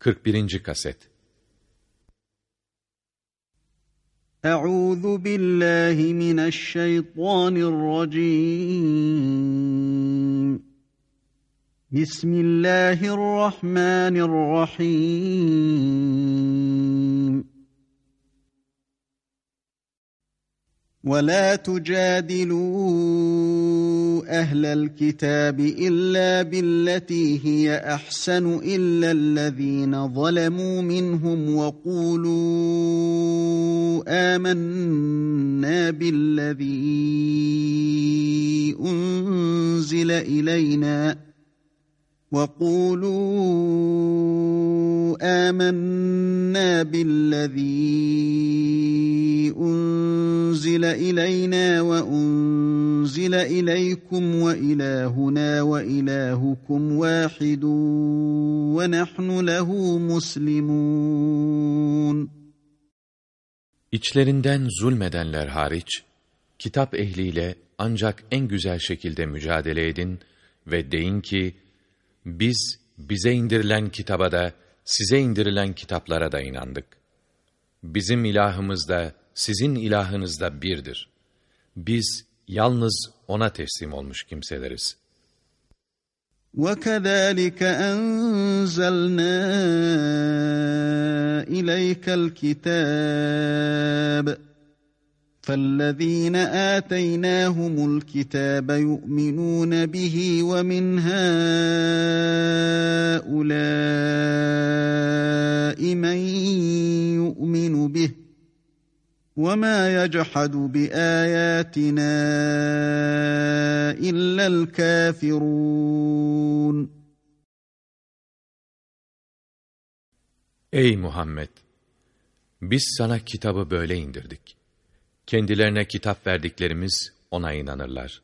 41. kaset Euzu billahi mineşşeytanirracim Bismillahirrahmanirrahim ولا تجادلوا أهل الكتاب الا بالتي هي احسن الا الذين ظلموا منهم وقولوا امنا بالذي انزل الينا وقولوا آمنا بالذي أنزل إلينا وأنزل إليكم وإلهنا وإلهكم واحد ونحن له مسلمون İçlerinden zulmedenler hariç, kitap ehliyle ancak en güzel şekilde mücadele edin ve deyin ki, biz bize indirilen kitaba da size indirilen kitaplara da inandık. Bizim ilahımız da sizin ilahınız da birdir. Biz yalnız ona teslim olmuş kimseleriz. وَكَذَٰلِكَ أَنزَلْنَا إِلَيْكَ الْكِتَابَ فالذين آتيناهم الكتاب يؤمنون به ومن هؤلاء من يؤمن به وما يجحد بآياتنا إلا الكافرون Ey Muhammed! Biz sana kitabı böyle indirdik. Kendilerine kitap verdiklerimiz ona inanırlar.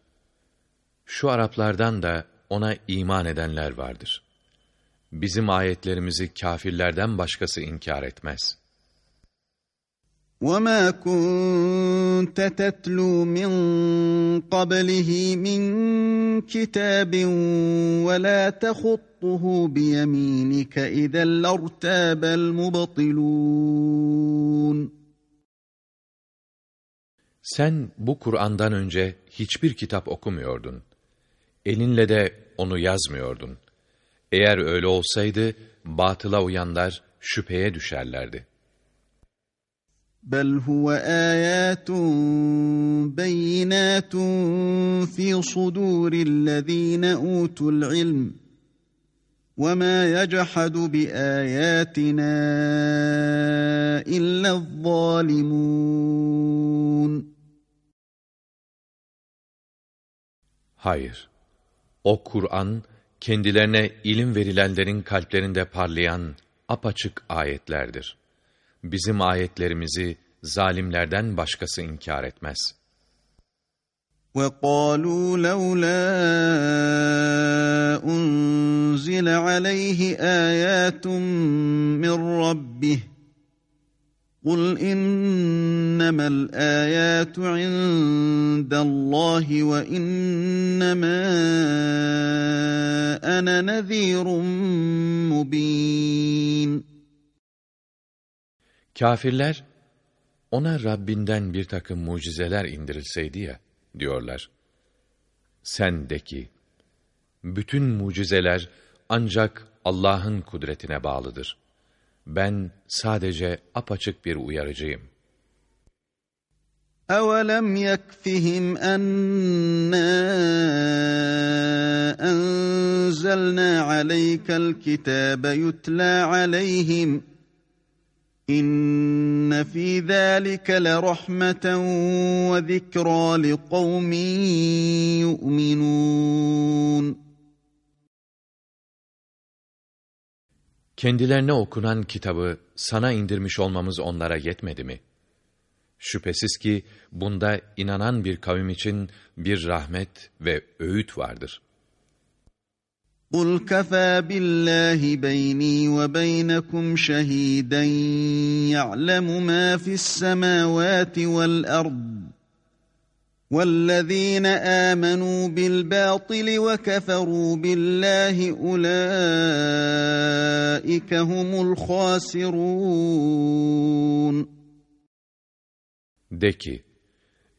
Şu Araplardan da ona iman edenler vardır. Bizim ayetlerimizi kâfirlerden başkası inkar etmez. وَمَا كُنْتَ تَتْلُو مِنْ قَبْلِهِ مِنْ كِتَابٍ وَلَا تَخُطُّهُ بِيَمِينِكَ إِذًا لَارْتَابَ الْمُبَطِلُونَ Sen bu Kur'an'dan önce hiçbir kitap okumuyordun. Elinle de onu yazmıyordun. Eğer öyle olsaydı, batıla uyanlar şüpheye düşerlerdi. بَلْ هُوَ آيَاتٌ بَيِّنَاتٌ فِي صُدُورِ الَّذ۪ينَ أُوتُوا الْعِلْمِ وَمَا يَجْحَدُ بِآيَاتِنَا إِلَّا الظَّالِمُونَ Hayır. O Kur'an, kendilerine ilim verilenlerin kalplerinde parlayan apaçık ayetlerdir. Bizim ayetlerimizi zalimlerden başkası inkar etmez. وَقَالُوا لَوْلَا أُنْزِلَ عَلَيْهِ آيَاتٌ مِّن رَّبِّهِ قُلْ إِنَّمَا الْآيَاتُ Kafirler, ona Rabbinden bir takım mucizeler indirilseydi ya, diyorlar. Sen de ki, bütün mucizeler ancak Allah'ın kudretine bağlıdır.'' Ben sadece apaçık bir uyarıcıyım. أَوَلَمْ يَكْفِهِمْ أَنَّا أَنزَلْنَا عَلَيْكَ الْكِتَابَ يُتْلَى عَلَيْهِمْ İnne fi zalika la rahmeten ve zikra li yu'minun. Kendilerine okunan kitabı sana indirmiş olmamız onlara yetmedi mi? Şüphesiz ki bunda inanan bir kavim için bir rahmet ve öğüt vardır.'' قُلْ كَفَى بِاللّٰهِ بَيْنِي وَبَيْنَكُمْ شَهِيدًا يَعْلَمُ مَا فِي السَّمَاوَاتِ وَالْأَرْضِ وَالَّذ۪ينَ آمَنُوا بِالْبَاطِلِ وَكَفَرُوا بِاللّٰهِ اُولَٰئِكَ هُمُ الْخَاسِرُونَ De ki,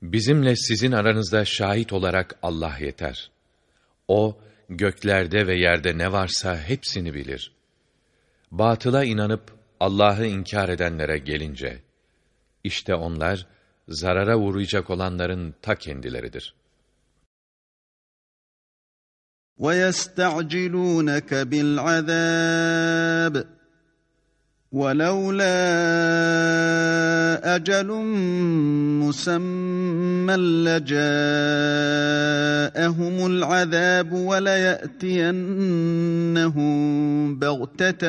bizimle sizin aranızda şahit olarak Allah yeter. O, göklerde ve yerde ne varsa hepsini bilir. Batıla inanıp Allah'ı inkar edenlere gelince, işte onlar, zarara uğrayacak olanların ta kendileridir. وَيَسْتَعْجِلُونَكَ بِالْعَذَابِ وَلَوْلَا أَجَلٌ مُّسَمًّى لَّجَاءَهُمُ الْعَذَابُ وَلَيَأْتِيَنَّهُم بَغْتَةً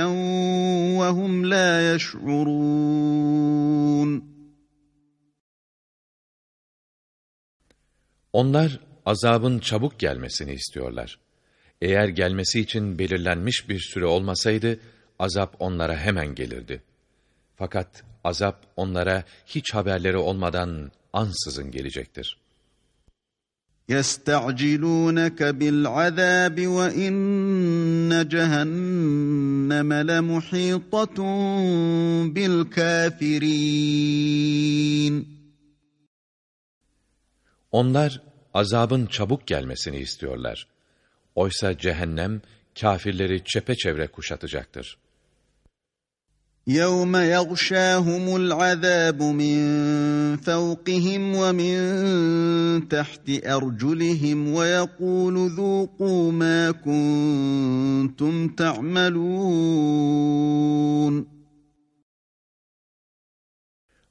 وَهُمْ لَا يَشْعُرُونَ Onlar azabın çabuk gelmesini istiyorlar. Eğer gelmesi için belirlenmiş bir süre olmasaydı, azap onlara hemen gelirdi. Fakat azap onlara hiç haberleri olmadan ansızın gelecektir. يَسْتَعْجِلُونَكَ بِالْعَذَابِ وَإِنَّ جَهَنَّمَ لَمُحِيطَةٌ بِالْكَافِرِينَ Onlar azabın çabuk gelmesini istiyorlar. Oysa cehennem kâfirleri çepeçevre kuşatacaktır. يَوْمَ يَغْشَاهُمُ الْعَذَابُ مِنْ فَوْقِهِمْ وَمِنْ تَحْتِ أَرْجُلِهِمْ وَيَقُولُ ذُوقُوا مَا كُنْتُمْ تَعْمَلُونَ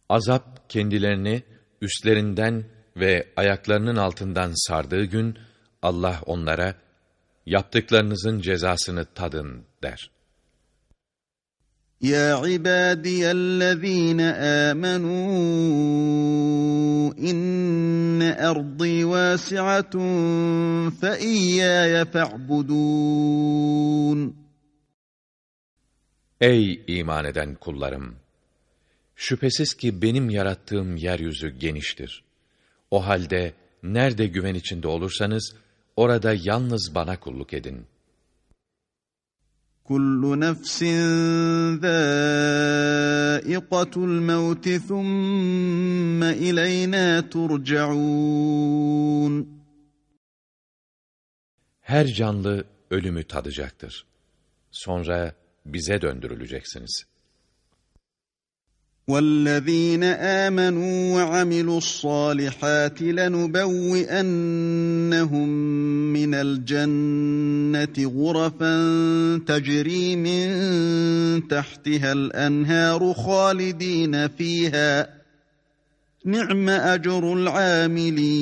Azap kendilerini üstlerinden ve ayaklarının altından sardığı gün Allah onlara yaptıklarınızın cezasını tadın der. يا عبادي الذين آمنوا إن أرضي واسعة فإياي فاعبدون Ey iman eden kullarım! Şüphesiz ki benim yarattığım yeryüzü geniştir. O halde nerede güven içinde olursanız, orada yalnız bana kulluk edin. Kullu nefsin zâikatul mevti thumme ileyna turcaun. Her canlı ölümü tadacaktır. Sonra bize döndürüleceksiniz.'' والذين آمنوا وعملوا الصالحات لنبوئنهم من الجنة غرفا تجري من تحتها الأنهار خالدين فيها نعم أجر العاملين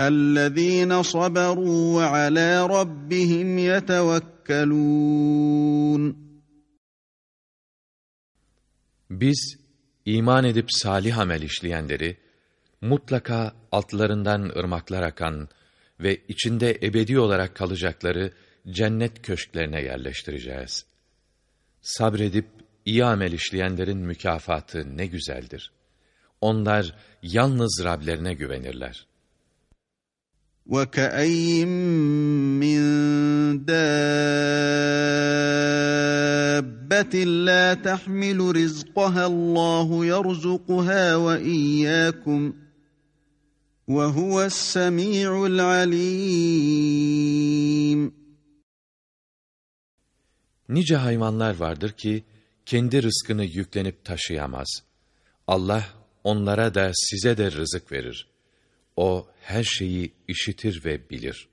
الذين صبروا وعلى ربهم يتوكلون Biz iman edip salih amel işleyenleri mutlaka altlarından ırmaklar akan ve içinde ebedi olarak kalacakları cennet köşklerine yerleştireceğiz. Sabredip iyi amel işleyenlerin mükafatı ne güzeldir. Onlar yalnız Rablerine güvenirler. وَكَأَيِّن مِّن دَابَّةٍ لَّا تَحْمِلُ رِزْقَهَا اللّٰهُ يَرْزُقُهَا وَإِيَّاكُمْ وَهُوَ السَّمِيعُ الْعَلِيمُ Nice hayvanlar vardır ki, kendi rızkını yüklenip taşıyamaz. Allah, onlara da size de rızık verir. O, her şeyi işitir ve bilir.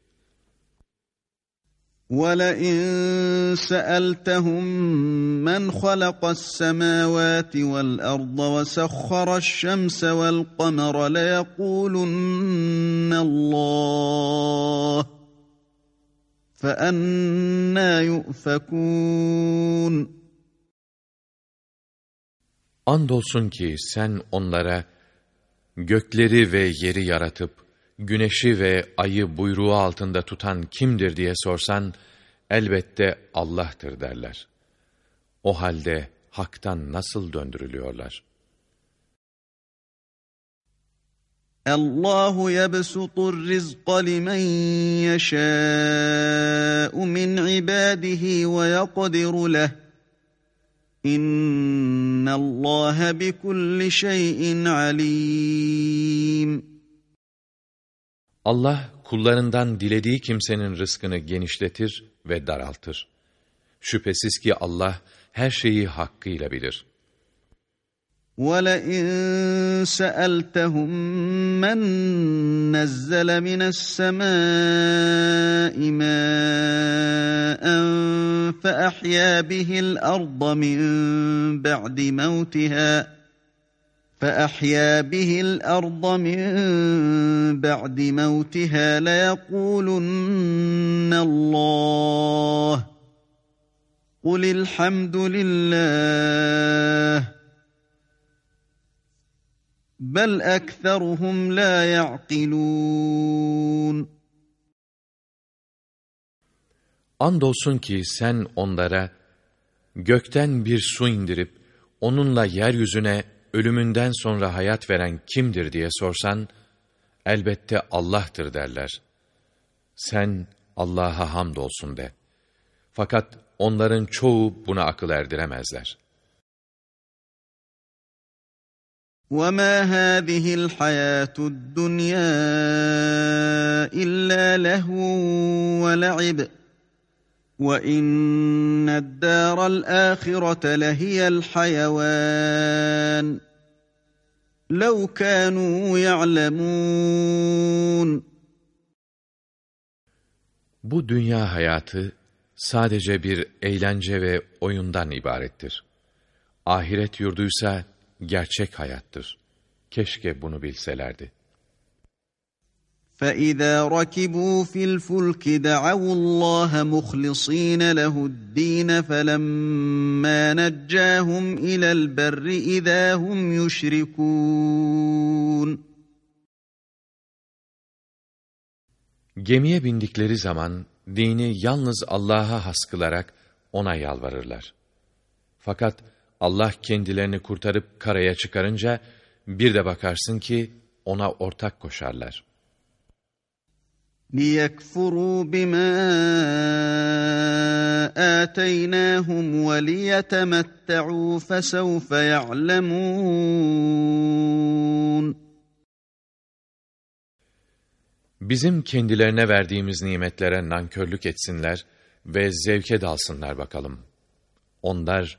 وَلَئِن سَأَلْتَهُم مَّنْ خَلَقَ السَّمَاوَاتِ وَالْأَرْضَ وَسَخَّرَ الشَّمْسَ وَالْقَمَرَ لَيَقُولُنَّ اللَّهُ فَأَنَّى يُؤْفَكُونَ Andolsun ki sen onlara gökleri ve yeri yaratıp, güneşi ve ayı buyruğu altında tutan kimdir diye sorsan, elbette Allah'tır derler. O halde haktan nasıl döndürülüyorlar? Allahu yebsutur rizqa limen yeşâ'u min ibâdihi ve yakdiru lehu İnna Allah bi kulli. Allah kullarından dilediği kimsenin rızkını genişletir ve daraltır. Şüphesiz ki Allah her şeyi hakkıyla bilir.'' وَلَئِن سَأَلْتَهُم مَّن نَّزَّلَ مِنَ السَّمَاءِ مَاءً فَأَحْيَا بِهِ الْأَرْضَ مِن بَعْدِ مَوْتِهَا فَأَحْيَا بِهِ الْأَرْضَ مِن بَعْدِ مَوْتِهَا لَيَقُولُنَّ اللَّهُ قُلِ الْحَمْدُ لِلَّهِ bel ekseruhum la ya'kilûn. Andolsun ki sen onlara gökten bir su indirip onunla yeryüzüne ölümünden sonra hayat veren kimdir diye sorsan elbette Allah'tır derler. Sen Allah'a hamdolsun de. Fakat onların çoğu buna akıl erdiremezler.'' وَمَا هَٰذِهِ الْحَيَاةُ الدُّنْيَا إِلَّا لَهْوٌ وَلَعِبٌ وَإِنَّ الدَّارَ الْآخِرَةَ لَهِيَ الْحَيَوَانُ لَوْ كَانُوا يَعْلَمُونَ Bu dünya hayatı sadece bir eğlence ve oyundan ibarettir. Ahiret yurduysa gerçek hayattır. Keşke bunu bilselerdi. فَإِذَا رَكِبُوا فِي الْفُلْكِ دَعَوُا اللَّهَ مُخْلِصِينَ لَهُ الدِّينَ فَلَمَّا نَجَّاهُمْ إِلَى الْبَرِّ إِذَا هُمْ يُشْرِكُونَ Gemiye bindikleri zaman dini yalnız Allah'a has kılarak ona yalvarırlar. Fakat Allah kendilerini kurtarıp karaya çıkarınca bir de bakarsın ki ona ortak koşarlar. لِيَكْفُرُوا بِمَا آتَيْنَاهُمْ وَلِيَتَمَتَّعُوا فَسَوْفَ يَعْلَمُونَ Bizim kendilerine verdiğimiz nimetlere nankörlük etsinler ve zevke dalsınlar bakalım. Onlar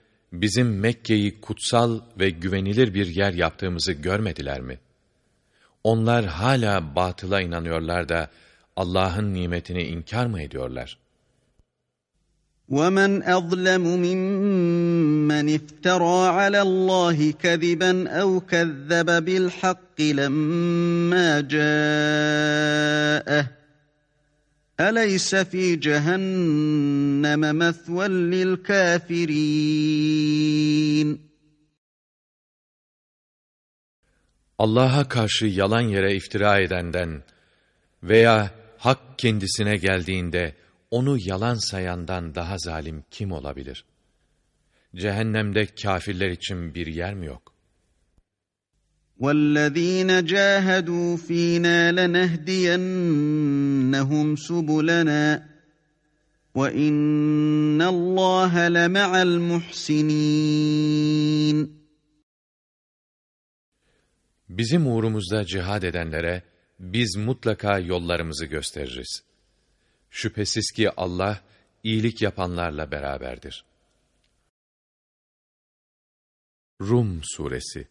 bizim Mekke'yi kutsal ve güvenilir bir yer yaptığımızı görmediler mi? Onlar hala batıla inanıyorlar da Allah'ın nimetini inkar mı ediyorlar? وَمَنْ أَظْلَمُ مِمَّنِ افْتَرَى عَلَى اللَّهِ كَذِبًا أَوْ كَذَّبَ بِالْحَقِّ لَمَّا جَاءَهُ Eleyse fi cehenneme methven lil kafirin. Allah'a karşı yalan yere iftira edenden veya hak kendisine geldiğinde onu yalan sayandan daha zalim kim olabilir? Cehennemde kafirler için bir yer mi yok? وَالَّذ۪ينَ جَاهَدُوا ف۪ينَا لَنَهْدِيَنَّهُمْ سُبُلَنَا وَاِنَّ اللّٰهَ لَمَعَ الْمُحْسِنِينَ Bizim uğrumuzda cihad edenlere biz mutlaka yollarımızı gösteririz. Şüphesiz ki Allah iyilik yapanlarla beraberdir. Rum Suresi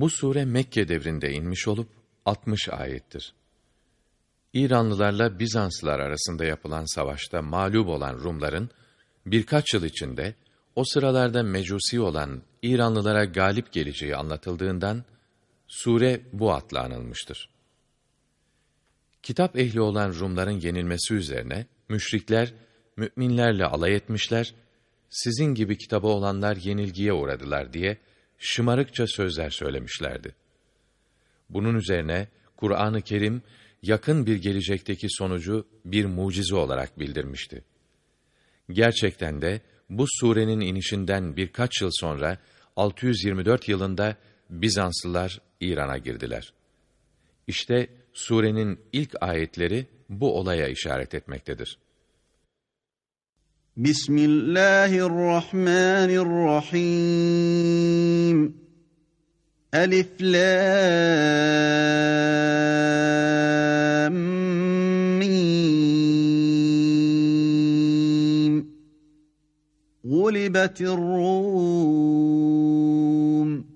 bu sure Mekke devrinde inmiş olup 60 ayettir. İranlılarla Bizanslılar arasında yapılan savaşta mağlup olan Rumların birkaç yıl içinde o sıralarda mecusi olan İranlılara galip geleceği anlatıldığından sure bu adla anılmıştır. Kitap ehli olan Rumların yenilmesi üzerine müşrikler müminlerle alay etmişler, sizin gibi kitabı olanlar yenilgiye uğradılar diye şımarıkça sözler söylemişlerdi. Bunun üzerine Kur'an-ı Kerim yakın bir gelecekteki sonucu bir mucize olarak bildirmişti. Gerçekten de bu surenin inişinden birkaç yıl sonra 624 yılında Bizanslılar İran'a girdiler. İşte surenin ilk ayetleri bu olaya işaret etmektedir. Bismillahirrahmanirrahim. Elif Lam Mim. Gulibetir Rum. Fi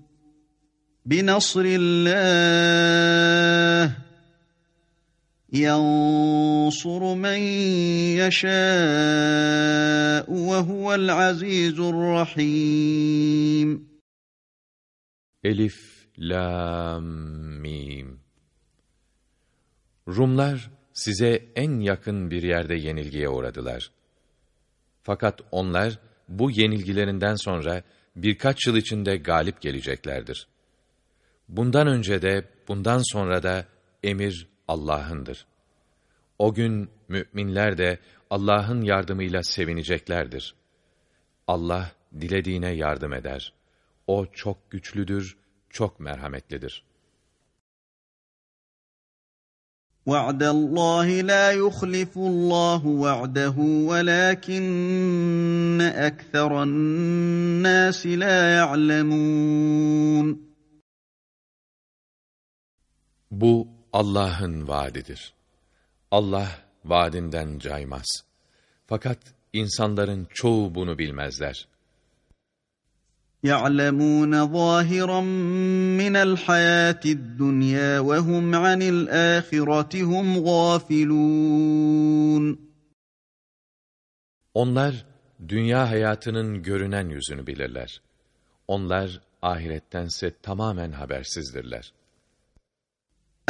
بنصر الله ينصر من يشاء وهو العزيز الرحيم ألف Lam mim. Rumlar size en yakın bir yerde yenilgiye uğradılar. Fakat onlar bu yenilgilerinden sonra birkaç yıl içinde galip geleceklerdir. Bundan önce de bundan sonra da emir Allah'ındır. O gün müminler de Allah'ın yardımıyla sevineceklerdir. Allah dilediğine yardım eder. O çok güçlüdür, çok merhametlidir. وَعْدَ اللّٰهِ لَا يُخْلِفُ اللّٰهُ وَعْدَهُ وَلَاكِنَّ أَكْثَرَ النَّاسِ لَا يَعْلَمُونَ Bu Allah'ın vaadidir. Allah vaadinden caymaz. Fakat insanların çoğu bunu bilmezler. يعلمون ظاهرا من الحياة الدنيا وهم عن الآخرة هم غافلون Onlar dünya hayatının görünen yüzünü bilirler. Onlar ahirettense tamamen habersizdirler.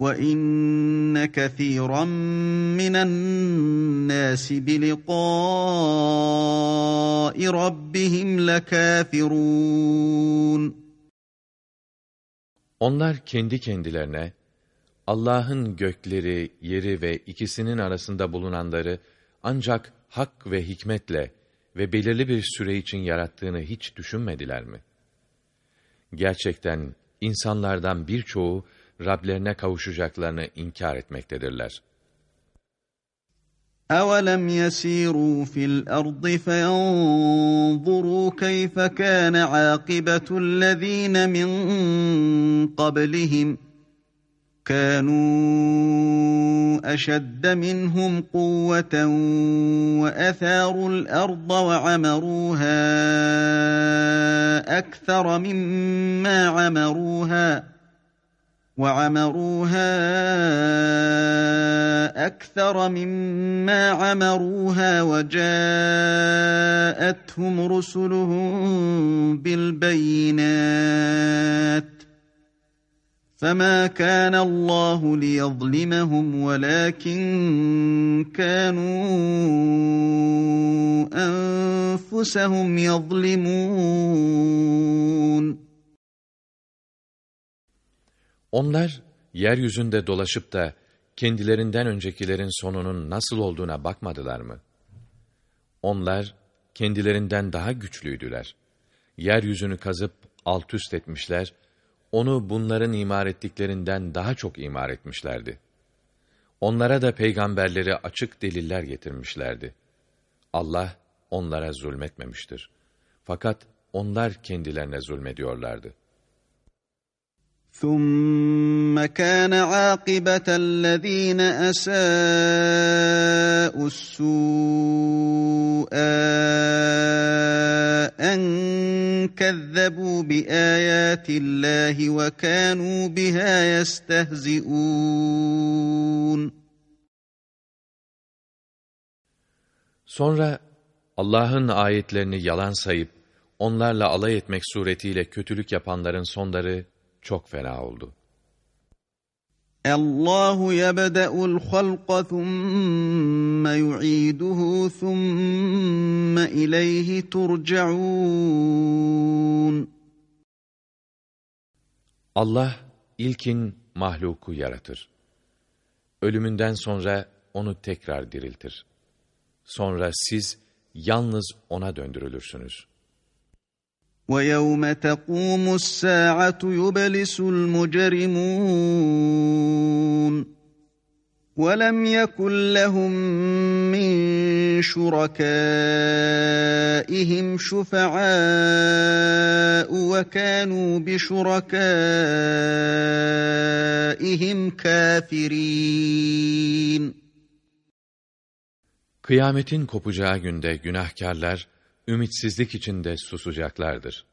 وان كثيرا من الناس بلقاء ربهم لكافرون Onlar kendi kendilerine Allah'ın gökleri, yeri ve ikisinin arasında bulunanları ancak hak ve hikmetle ve belirli bir süre için yarattığını hiç düşünmediler mi? Gerçekten insanlardan birçoğu Rablerine kavuşacaklarını inkar etmektedirler. أَوَلَمْ يَسِيرُوا فِي الْأَرْضِ فَيَنْظُرُوا كَيْفَ كَانَ عَاقِبَةُ الَّذ۪ينَ مِنْ قَبْلِهِمْ ۚ كانوا اشد منهم قوه واثاروا الأرض وعمروها أكثر مما عمروها وعمروها أكثر مما عمروها وجاءتهم رسلهم بالبينات فما كان الله ليظلمهم ولكن كانوا أنفسهم يظلمون Onlar yeryüzünde dolaşıp da kendilerinden öncekilerin sonunun nasıl olduğuna bakmadılar mı? Onlar kendilerinden daha güçlüydüler. Yeryüzünü kazıp alt üst etmişler onu bunların imar ettiklerinden daha çok imar etmişlerdi. Onlara da peygamberleri açık deliller getirmişlerdi. Allah onlara zulmetmemiştir. Fakat onlar kendilerine zulmediyorlardı. ثُمَّ كَانَ عَاقِبَةَ الَّذ۪ينَ أَسَاءُوا السُّوءَ أَنْ كَذَّبُوا بِآيَاتِ اللّٰهِ وَكَانُوا بِهَا يَسْتَهْزِئُونَ Sonra Allah'ın ayetlerini yalan sayıp onlarla alay etmek suretiyle kötülük yapanların sonları çok fena oldu. Allahu yebda'ul halqa thumma yu'iduhu thumma ileyhi turcaun. Allah ilkin mahluku yaratır. Ölümünden sonra onu tekrar diriltir. Sonra siz yalnız ona döndürülürsünüz.'' وَيَوْمَ تَقُومُ السَّاعَةُ يُبْلِسُ الْمُجْرِمُونَ وَلَمْ يَكُنْ لَهُمْ مِنْ شُرَكَائِهِمْ شُفَعَاءُ وَكَانُوا بِشُرَكَائِهِمْ كَافِرِينَ. Kıyametin kopacağı günde günahkarlar, ümitsizlik içinde susacaklardır.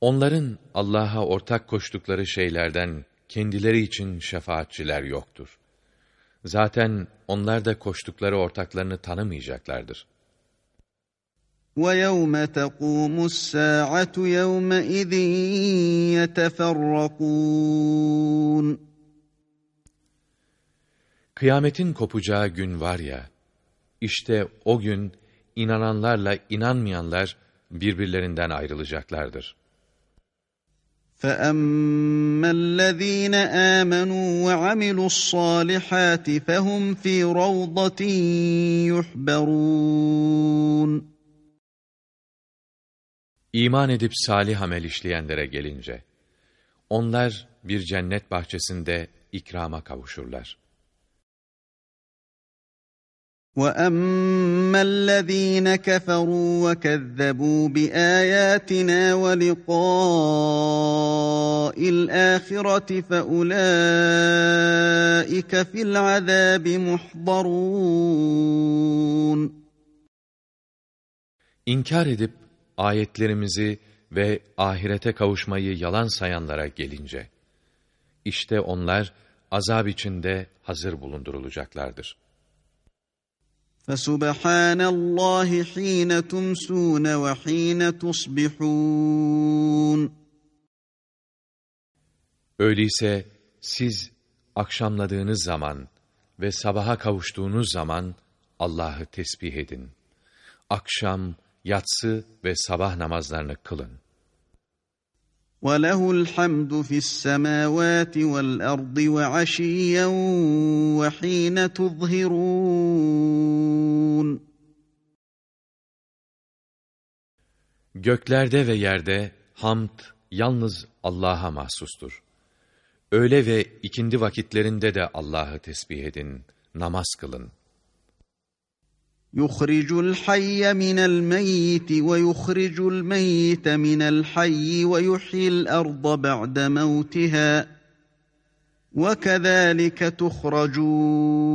Onların Allah'a ortak koştukları şeylerden kendileri için şefaatçiler yoktur. Zaten onlar da koştukları ortaklarını tanımayacaklardır. وَيَوْمَ تَقُومُ السَّاعَةُ يَوْمَئِذٍ يَتَفَرَّقُونَ Kıyametin kopacağı gün var ya, işte o gün inananlarla inanmayanlar birbirlerinden ayrılacaklardır. فَأَمَّا الَّذ۪ينَ آمَنُوا وَعَمِلُوا الصَّالِحَاتِ فَهُمْ ف۪ي رَوْضَةٍ يُحْبَرُونَ İman edip salih amel işleyenlere gelince, onlar bir cennet bahçesinde ikrama kavuşurlar. وَأَمَّا الَّذ۪ينَ كَفَرُوا وَكَذَّبُوا بِآيَاتِنَا وَلِقَاءِ الْآخِرَةِ فَأُولَٰئِكَ فِي الْعَذَابِ مُحْضَرُونَ İnkar edip ayetlerimizi ve ahirete kavuşmayı yalan sayanlara gelince, işte onlar azab içinde hazır bulundurulacaklardır. فَسُبْحَانَ اللّٰهِ ح۪ينَ تُمْسُونَ وَح۪ينَ تُصْبِحُونَ Öyleyse siz akşamladığınız zaman ve sabaha kavuştuğunuz zaman Allah'ı tesbih edin. Akşam, yatsı ve sabah namazlarını kılın. وَلَهُ الْحَمْدُ فِي السَّمَاوَاتِ وَالْأَرْضِ وَعَشِيًّا وَحِينَ تُظْهِرُونَ Göklerde ve yerde hamd yalnız Allah'a mahsustur. Öğle ve ikindi vakitlerinde de Allah'ı tesbih edin, namaz kılın. يُخْرِجُ الْحَيَّ مِنَ الْمَيِّتِ وَيُخْرِجُ الْمَيِّتَ مِنَ الْحَيِّ وَيُحْيِي الْأَرْضَ بَعْدَ مَوْتِهَا وَكَذَٰلِكَ تُخْرَجُونَ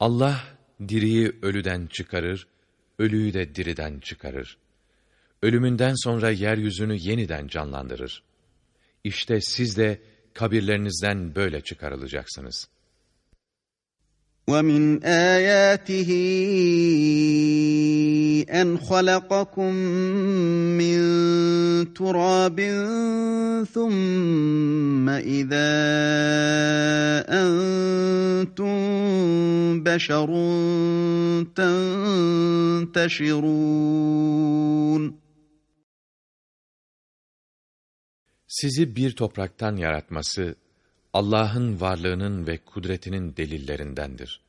Allah diriyi ölüden çıkarır, ölüyü de diriden çıkarır. Ölümünden sonra yeryüzünü yeniden canlandırır. İşte siz de kabirlerinizden böyle çıkarılacaksınız.'' وَمِنْ آيَاتِهِ أَنْ خَلَقَكُم مِّن تُرَابٍ ثُمَّ إِذَا أَنْتُمْ بَشَرٌ تَنْتَشِرُونَ Sizi bir topraktan yaratması Allah'ın varlığının ve kudretinin delillerindendir.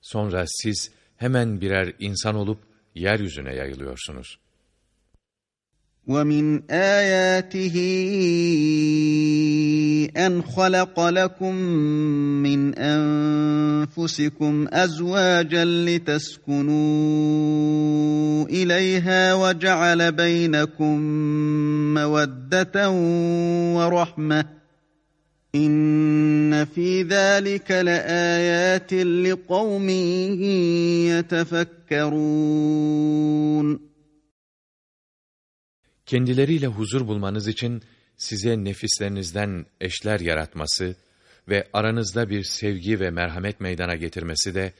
Sonra siz hemen birer insan olup yeryüzüne yayılıyorsunuz. ومن آياته أن خلق لكم من أنفسكم أزواجا لتسكنوا إليها وجعل بينكم مودة ورحمة İnne fi zâlike leâyâtin liqavmin yetefekkerûn. Kendileriyle huzur bulmanız için size nefislerinizden eşler yaratması ve aranızda bir sevgi ve merhamet meydana getirmesi de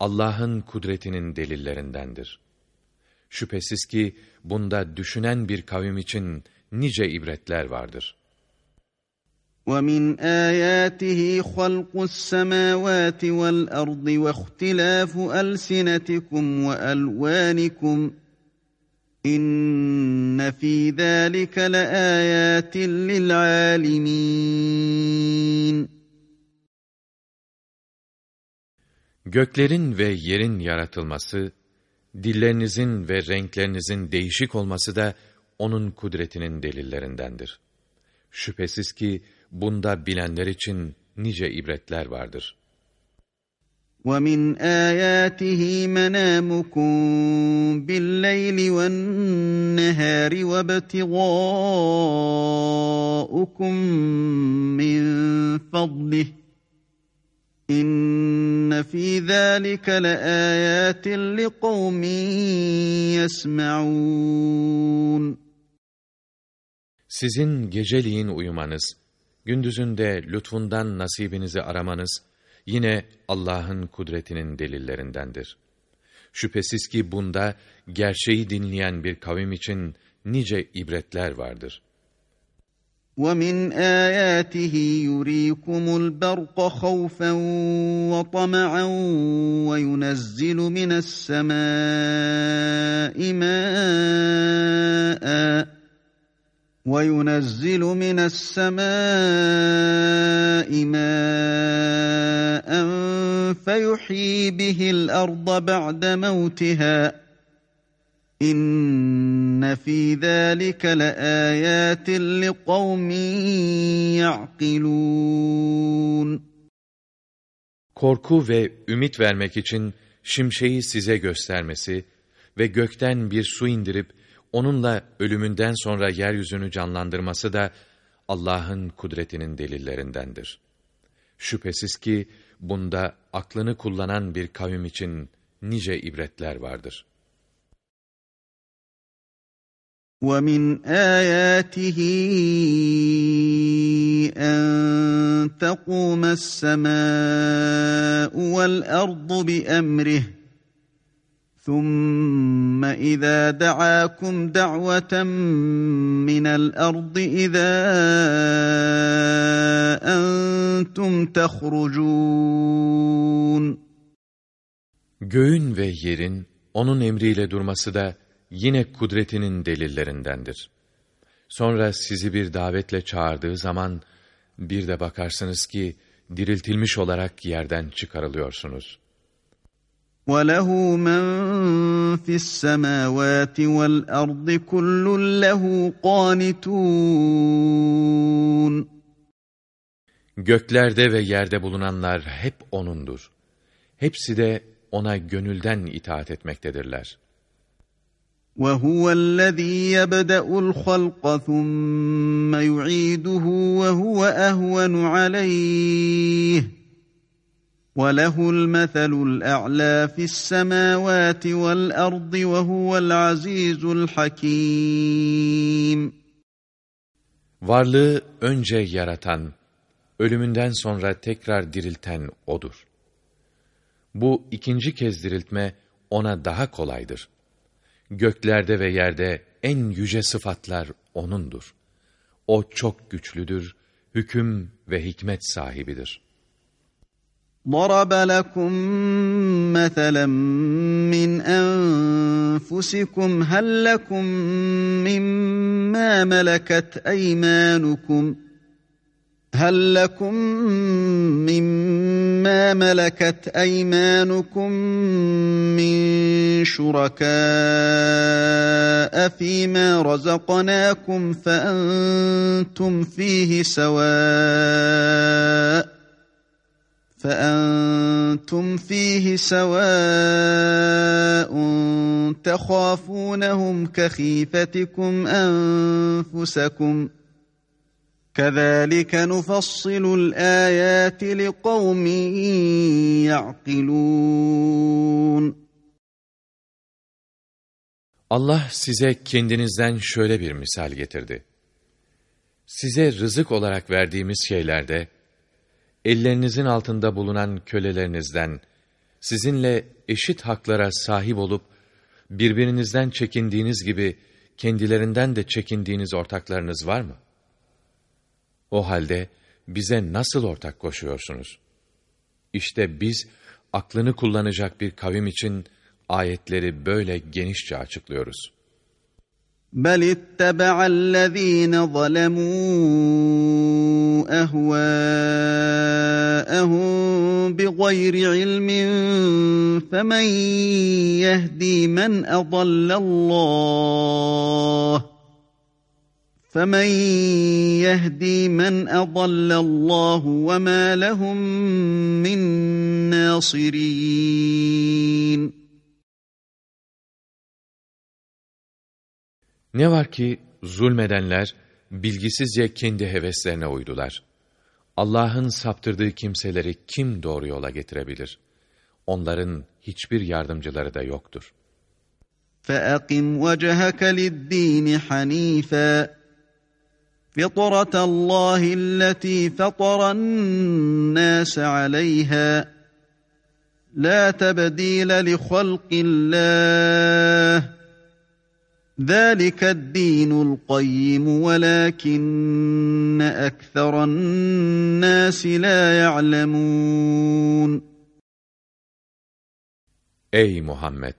Allah'ın kudretinin delillerindendir. Şüphesiz ki bunda düşünen bir kavim için nice ibretler vardır.'' وَمِنْ آيَاتِهِ خَلْقُ السَّمَاوَاتِ وَالْأَرْضِ وَاخْتِلَافُ أَلْسِنَتِكُمْ وَأَلْوَانِكُمْ İnne fî zâlike leâyâtin lil'âlimîn. Göklerin ve yerin yaratılması, dillerinizin ve renklerinizin değişik olması da onun kudretinin delillerindendir. Şüphesiz ki bunda bilenler için nice ibretler vardır.'' ومن آياته منامكم بالليل والنهار وابتغاؤكم من فضله إن في ذلك لآيات لقوم يسمعون Sizin geceliğin uyumanız, gündüzünde lütfundan nasibinizi aramanız, yine Allah'ın kudretinin delillerindendir. Şüphesiz ki bunda gerçeği dinleyen bir kavim için nice ibretler vardır. وَمِنْ آيَاتِهِ يُرِيكُمُ الْبَرْقَ خَوْفًا وَطَمَعًا وَيُنَزِّلُ مِنَ السَّمَاءِ مَاءً وَيُنَزِّلُ مِنَ السَّمَاءِ مَاءً فَيُحْيِي بِهِ الْأَرْضَ بَعْدَ مَوْتِهَا إِنَّ فِي ذَلِكَ لَآيَاتٍ لِقَوْمٍ يَعْقِلُونَ Korku ve ümit vermek için şimşeği size göstermesi ve gökten bir su indirip onunla ölümünden sonra yeryüzünü canlandırması da Allah'ın kudretinin delillerindendir. Şüphesiz ki bunda aklını kullanan bir kavim için nice ibretler vardır. وَمِنْ آيَاتِهِ أَن تَقُومَ السَّمَاءُ وَالْأَرْضُ بِأَمْرِهِ ثُمَّ إِذَا دَعَاكُمْ دَعْوَةً مِّنَ الْأَرْضِ إِذَا أَنْتُمْ تَخْرُجُونَ Göğün ve yerin onun emriyle durması da yine kudretinin delillerindendir. Sonra sizi bir davetle çağırdığı zaman bir de bakarsınız ki diriltilmiş olarak yerden çıkarılıyorsunuz.'' وَلَهُ مَنْ فِي السَّمَاوَاتِ وَالْأَرْضِ كُلٌّ لَهُ قَانِتُونَ Göklerde ve yerde bulunanlar hep O'nundur. Hepsi de O'na gönülden itaat etmektedirler. وَهُوَ الَّذ۪ي يَبْدَأُ الْخَلْقَ ثُمَّ يُعِيدُهُ وَهُوَ أَهْوَنُ عَلَيْهِ وَلَهُ الْمَثَلُ الْأَعْلَى فِي السَّمَاوَاتِ وَالْأَرْضِ وَهُوَ الْعَزِيزُ الْحَكِيمُ Varlığı önce yaratan, ölümünden sonra tekrar dirilten O'dur. Bu ikinci kez diriltme O'na daha kolaydır. Göklerde ve yerde en yüce sıfatlar O'nundur. O çok güçlüdür, hüküm ve hikmet sahibidir.'' ضرب لكم مثلا من أنفسكم هل لكم مما ملكت أيمانكم؟ هل لكم مما ملكت أيمانكم من شركاء فيما رزقناكم فأنتم فيه سواء فانتم فيه سواء تخافونهم كخيفتكم انفسكم كذلك نفصل الآيات لقوم يعقلون Allah size kendinizden şöyle bir misal getirdi. Size rızık olarak verdiğimiz şeylerde, ellerinizin altında bulunan kölelerinizden, sizinle eşit haklara sahip olup, birbirinizden çekindiğiniz gibi, kendilerinden de çekindiğiniz ortaklarınız var mı?' O halde bize nasıl ortak koşuyorsunuz? İşte biz aklını kullanacak bir kavim için ayetleri böyle genişçe açıklıyoruz. بَلِ اتَّبَعَ الَّذ۪ينَ ظَلَمُوا أَهْوَاءَهُمْ بِغَيْرِ عِلْمٍ فَمَنْ يَهْدِي مَنْ أَضَلَّ اللّٰهِ فَمَنْ يَهْدِي مَنْ أَضَلَّ اللّٰهُ وَمَا لَهُمْ مِنْ نَاصِرِينَ Ne var ki zulmedenler bilgisizce kendi heveslerine uydular. Allah'ın saptırdığı kimseleri kim doğru yola getirebilir? Onların hiçbir yardımcıları da yoktur. فَأَقِمْ وَجَهَكَ لِلدِّينِ حَنِيفًا فطرة الله التي فطر الناس عليها لا تبديل لخلق الله ذلك الدين القيم ولكن أكثر الناس لا يعلمون Ey Muhammed!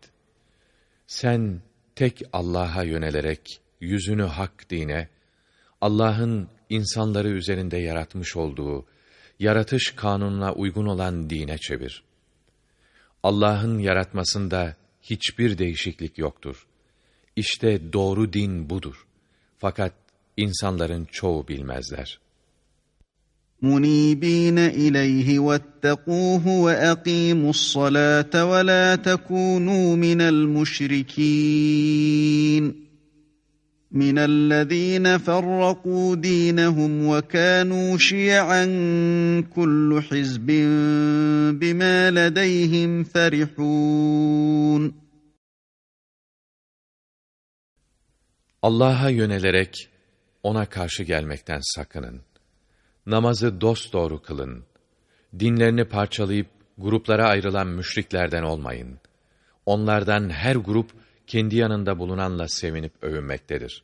Sen tek Allah'a yönelerek yüzünü hak dine, Allah'ın insanları üzerinde yaratmış olduğu, yaratış kanununa uygun olan dine çevir. Allah'ın yaratmasında hiçbir değişiklik yoktur. İşte doğru din budur. Fakat insanların çoğu bilmezler. مُنِيبِينَ إِلَيْهِ وَاتَّقُوهُ وَأَقِيمُوا الصَّلَاةَ وَلَا تَكُونُوا مِنَ الْمُشْرِكِينَ من الذين فرقوا دينهم وكانوا شيعا كل حزب بما لديهم فرحون Allah'a yönelerek ona karşı gelmekten sakının. Namazı dosdoğru kılın. Dinlerini parçalayıp gruplara ayrılan müşriklerden olmayın. Onlardan her grup kendi yanında bulunanla sevinip övünmektedir.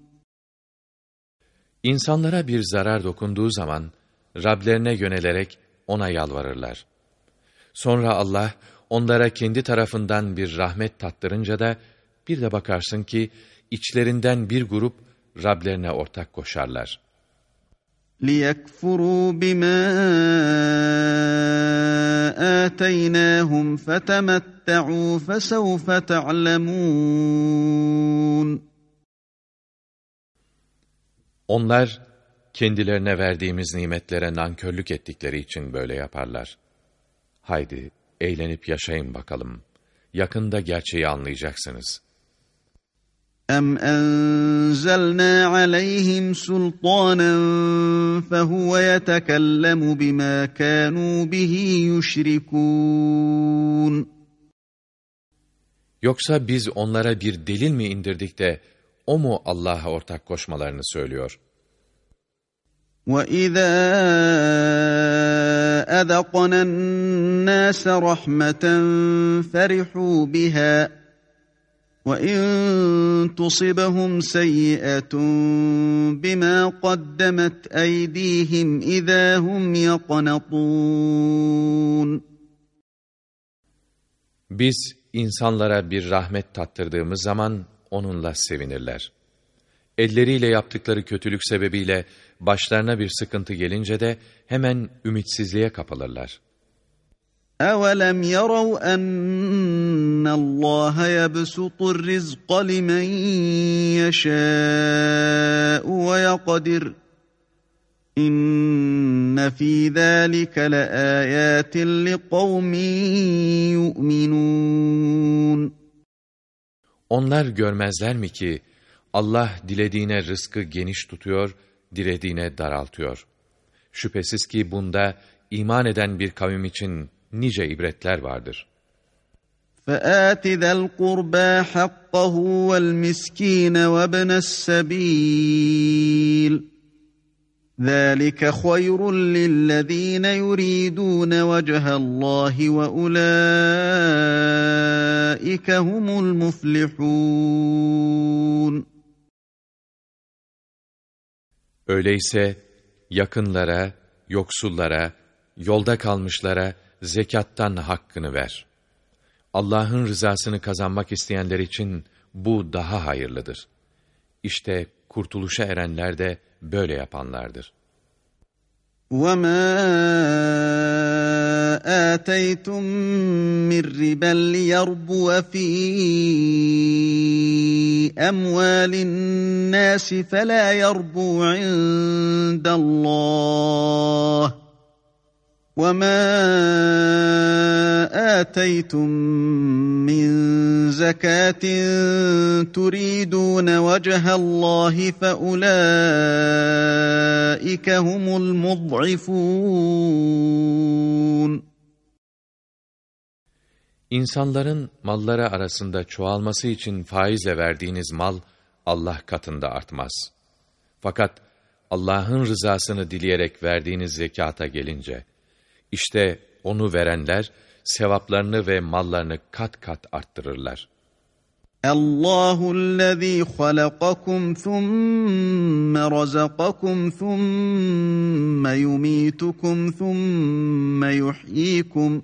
İnsanlara bir zarar dokunduğu zaman, Rablerine yönelerek ona yalvarırlar. Sonra Allah, onlara kendi tarafından bir rahmet tattırınca da, bir de bakarsın ki, içlerinden bir grup, Rablerine ortak koşarlar. لِيَكْفُرُوا بِمَا آتَيْنَاهُمْ فَتَمَتَّعُوا فَسَوْفَ تَعْلَمُونَ Onlar, kendilerine verdiğimiz nimetlere nankörlük ettikleri için böyle yaparlar. Haydi, eğlenip yaşayın bakalım. Yakında gerçeği anlayacaksınız. اَمْ أَنْزَلْنَا عَلَيْهِمْ سُلْطَانًا فَهُوَ يَتَكَلَّمُ بِمَا كَانُوا بِهِ يُشْرِكُونَ Yoksa biz onlara bir delil mi indirdik de, o mu Allah'a ortak koşmalarını söylüyor? وَإِذَا أَذَقْنَا النَّاسَ رَحْمَةً فَرِحُوا بِهَا وَإِن تُصِبْهُمْ سَيِّئَةٌ بِمَا قَدَّمَتْ أَيْدِيهِمْ إِذَا هُمْ يَقْنَطُونَ Biz insanlara bir rahmet tattırdığımız zaman onunla sevinirler. Elleriyle yaptıkları kötülük sebebiyle başlarına bir sıkıntı gelince de hemen ümitsizliğe kapılırlar. أَوَلَمْ يَرَوْا أَنَّ اللّٰهَ يَبْسُطُ الرِّزْقَ لِمَنْ يَشَاءُ وَيَقَدِرُ İnne fî zâlike leâyâtin liqavmin yu'minûn. Onlar görmezler mi ki Allah dilediğine rızkı geniş tutuyor, dilediğine daraltıyor. Şüphesiz ki bunda iman eden bir kavim için nice ibretler vardır. فَآتِ ذَا الْقُرْبَى حَقَّهُ وَالْمِسْكِينَ وَابْنَ السَّبِيلِ ذَٰلِكَ خَيْرٌ لِلَّذ۪ينَ يُرِيدُونَ وَجْهَ اللّٰهِ وَاُولَٰئِكَ هُمُ الْمُفْلِحُونَ Öyleyse yakınlara, yoksullara, yolda kalmışlara zekattan hakkını ver. Allah'ın rızasını kazanmak isteyenler için bu daha hayırlıdır. İşte kurtuluşa erenler de böyle yapanlardır. وَمَا آتَيْتُم مِّن رِّبًا لِّيَرْبُوَ فِي أَمْوَالِ النَّاسِ فَلَا يَرْبُو عِندَ اللَّهِ وَمَا آتَيْتُم مِّن زَكَاةٍ تُرِيدُونَ وَجْهَ اللّٰهِ فَأُولَٰئِكَ هُمُ الْمُضْعِفُونَ İnsanların malları arasında çoğalması için faizle verdiğiniz mal, Allah katında artmaz. Fakat Allah'ın rızasını dileyerek verdiğiniz zekata gelince, işte onu verenler sevaplarını ve mallarını kat kat arttırırlar. Allahu allazi halakakum thumma razaqakum thumma yumitukum thumma yuhyikum.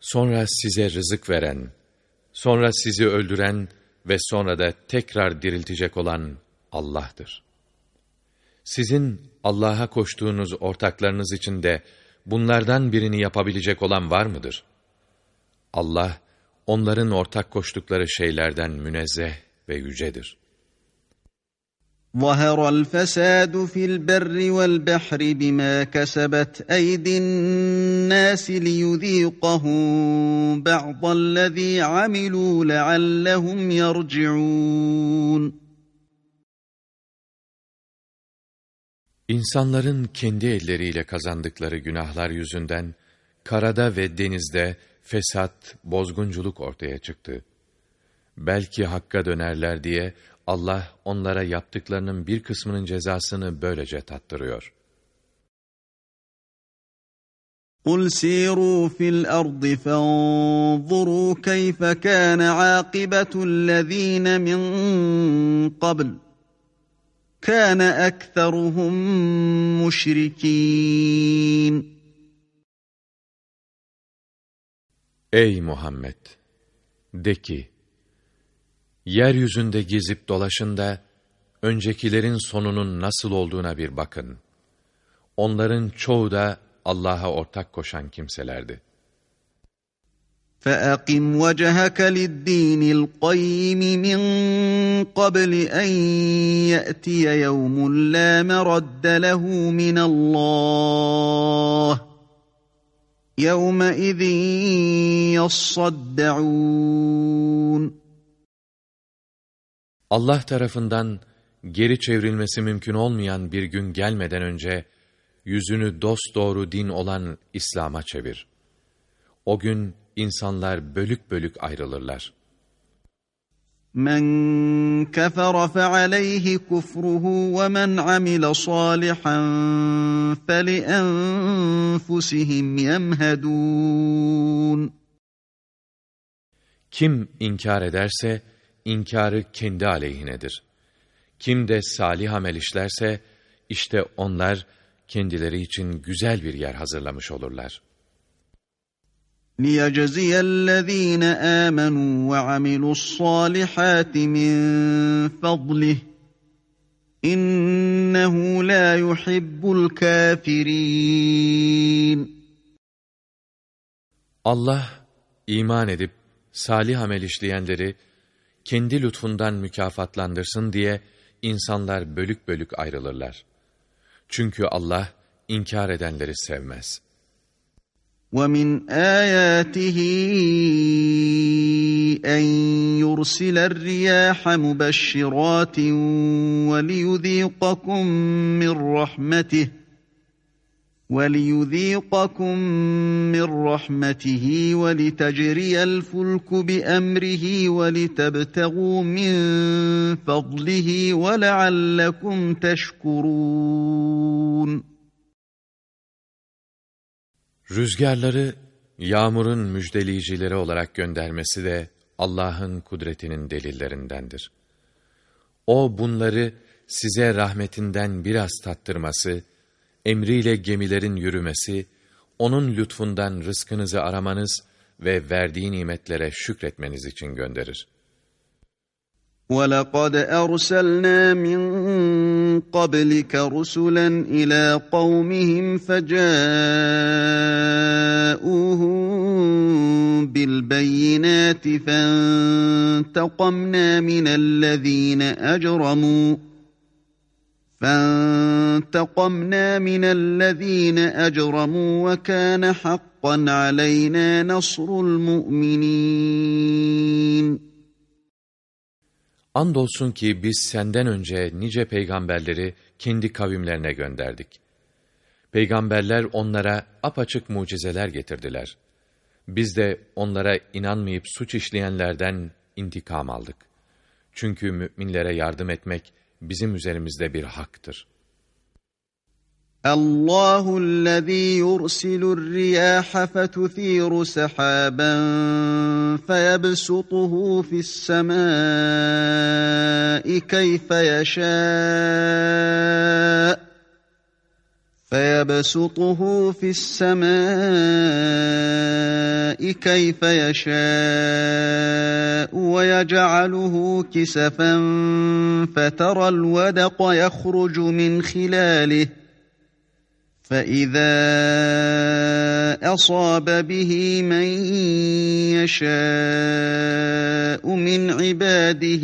sonra size rızık veren, sonra sizi öldüren ve sonra da tekrar diriltecek olan Allah'tır. Sizin Allah'a koştuğunuz ortaklarınız için de bunlardan birini yapabilecek olan var mıdır? Allah, onların ortak koştukları şeylerden münezzeh ve yücedir. ظهر الفساد في البر والبحر بما كسبت أيدي الناس ليذيقهم بعض الذي عملوا لعلهم يرجعون İnsanların kendi elleriyle kazandıkları günahlar yüzünden karada ve denizde fesat, bozgunculuk ortaya çıktı. Belki hakka dönerler diye Allah onlara yaptıklarının bir kısmının cezasını böylece tattırıyor. قُلْ سِيرُوا فِي الْأَرْضِ فَانظُرُوا كَيْفَ كَانَ عَاقِبَةُ الَّذ۪ينَ مِنْ قَبْلِ كَانَ أَكْثَرُهُمْ مُشْرِك۪ينَ Ey Muhammed! De ki, yeryüzünde gezip dolaşın da, öncekilerin sonunun nasıl olduğuna bir bakın. Onların çoğu da Allah'a ortak koşan kimselerdi. فأقم وجهك للدين القيم من قبل أن يأتي يوم لا مرد له من الله يومئذ يصدعون Allah tarafından geri çevrilmesi mümkün olmayan bir gün gelmeden önce yüzünü dosdoğru din olan İslam'a çevir. O gün insanlar bölük bölük ayrılırlar. Men kefere fealeyhi kufruhu ve men amile salihan feli enfusihim yemhedun. Kim inkar ederse, inkarı kendi aleyhinedir. Kim de salih amel işlerse, işte onlar kendileri için güzel bir yer hazırlamış olurlar.'' لِيَجْزِيَ الَّذ۪ينَ آمَنُوا وَعَمِلُوا الصَّالِحَاتِ مِنْ فَضْلِهِ İnnehu la yuhibbul kafirin. Allah iman edip salih amel işleyenleri kendi lütfundan mükafatlandırsın diye insanlar bölük bölük ayrılırlar. Çünkü Allah inkar edenleri sevmez.'' ومن آياته أن يرسل الرياح مبشرات وليذيقكم من رحمته وليذيقكم من رحمته ولتجري الفلك بأمره ولتبتغوا من فضله ولعلكم تشكرون Rüzgarları yağmurun müjdeleyicileri olarak göndermesi de Allah'ın kudretinin delillerindendir. O bunları size rahmetinden biraz tattırması, emriyle gemilerin yürümesi, onun lütfundan rızkınızı aramanız ve verdiği nimetlere şükretmeniz için gönderir.'' ولقد أرسلنا من قبلك رسلا إلى قومهم فجاءوهم بالبينات فانتقمنا من الذين أجرموا فانتقمنا من الذين أجرموا وكان حقا علينا نصر المؤمنين Andolsun ki biz senden önce nice peygamberleri kendi kavimlerine gönderdik. Peygamberler onlara apaçık mucizeler getirdiler. Biz de onlara inanmayıp suç işleyenlerden intikam aldık. Çünkü müminlere yardım etmek bizim üzerimizde bir haktır. Allahu allazi yursilur riyaha fetuthiru sahaban feyebsutuhu fis semai keyfe yeşâ فيبسطه في السماء كيف يشاء ويجعله كسفا فترى الودق يخرج من خلاله فإذا أصاب به من يشاء من عباده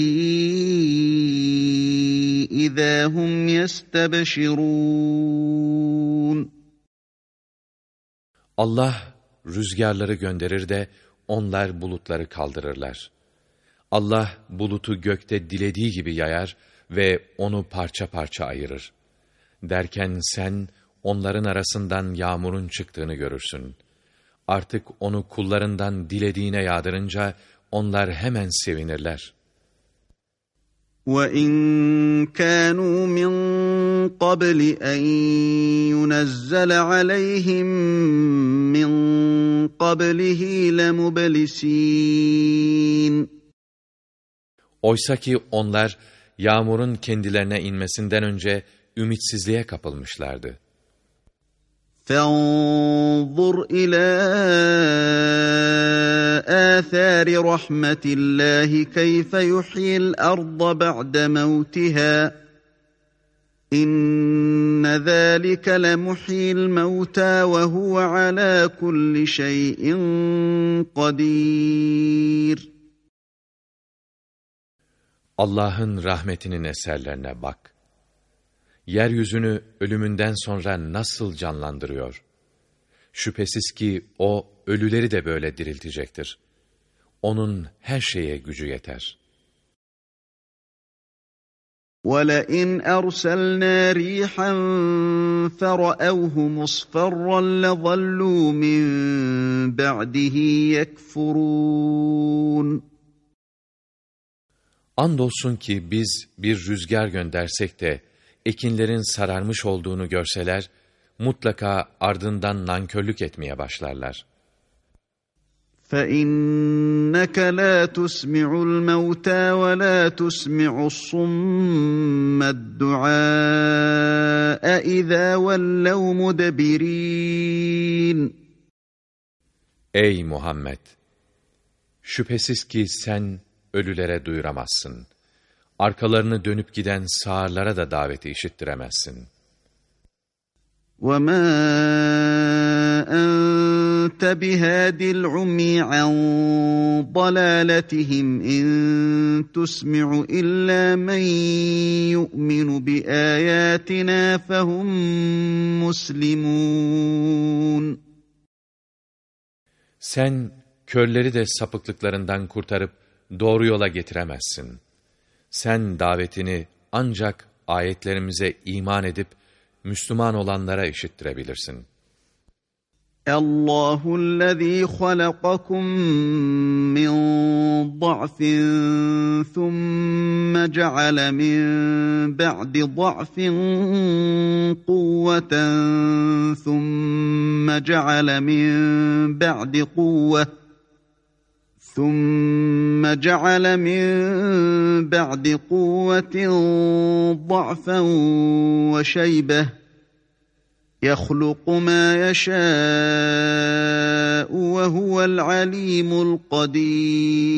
إذا هم يستبشرون Allah rüzgarları gönderir de onlar bulutları kaldırırlar. Allah bulutu gökte dilediği gibi yayar ve onu parça parça ayırır. Derken sen onların arasından yağmurun çıktığını görürsün. Artık onu kullarından dilediğine yağdırınca onlar hemen sevinirler. وَاِنْ كَانُوا مِنْ قَبْلِ اَنْ يُنَزَّلَ عَلَيْهِمْ مِنْ قَبْلِهِ لَمُبَلِسِينَ Oysa ki onlar yağmurun kendilerine inmesinden önce ümitsizliğe kapılmışlardı. فانظر إلى آثار رحمة الله كيف يحيي الأرض بعد موتها إن ذلك لمحيي الموتى وهو على كل شيء قدير Allah'ın rahmetinin eserlerine bak. Yeryüzünü ölümünden sonra nasıl canlandırıyor? Şüphesiz ki O, ölüleri de böyle diriltecektir. Onun her şeye gücü yeter. وَلَئِنْ أَرْسَلْنَا رِيحًا فَرَأَوْهُ مُصْفَرًّا لَظَلُّوا مِنْ بَعْدِهِ يَكْفُرُونَ Andolsun ki biz bir rüzgar göndersek de ekinlerin sararmış olduğunu görseler, mutlaka ardından nankörlük etmeye başlarlar. فَاِنَّكَ لَا تُسْمِعُ الْمَوْتَى وَلَا تُسْمِعُ الصُّمَّ الدُّعَاءَ اِذَا وَلَّوْ مُدَبِرِينَ Ey Muhammed! Şüphesiz ki sen ölülere duyuramazsın. Arkalarını dönüp giden sağırlara da daveti işittiremezsin. وَمَا أَنْتَ بِهَادِ الْعُمْيِ عَنْ ضَلَالَتِهِمْ إِنْ تُسْمِعُ إِلَّا مَنْ يُؤْمِنُ بِآيَاتِنَا فَهُمْ مُسْلِمُونَ Sen körleri de sapıklıklarından kurtarıp doğru yola getiremezsin. sen davetini ancak ayetlerimize iman edip Müslüman olanlara işittirebilirsin. Allahüllezî halakakum min da'fin thumme ceale min ba'di da'fin kuvveten thumme ceale min ba'di kuvveten ثُمَّ جَعَلَ مِن بَعْدِ قُوَّةٍ ضَعْفًا وَشَيْبَةً يَخْلُقُ مَا يَشَاءُ وَهُوَ الْعَلِيمُ الْقَدِيرُ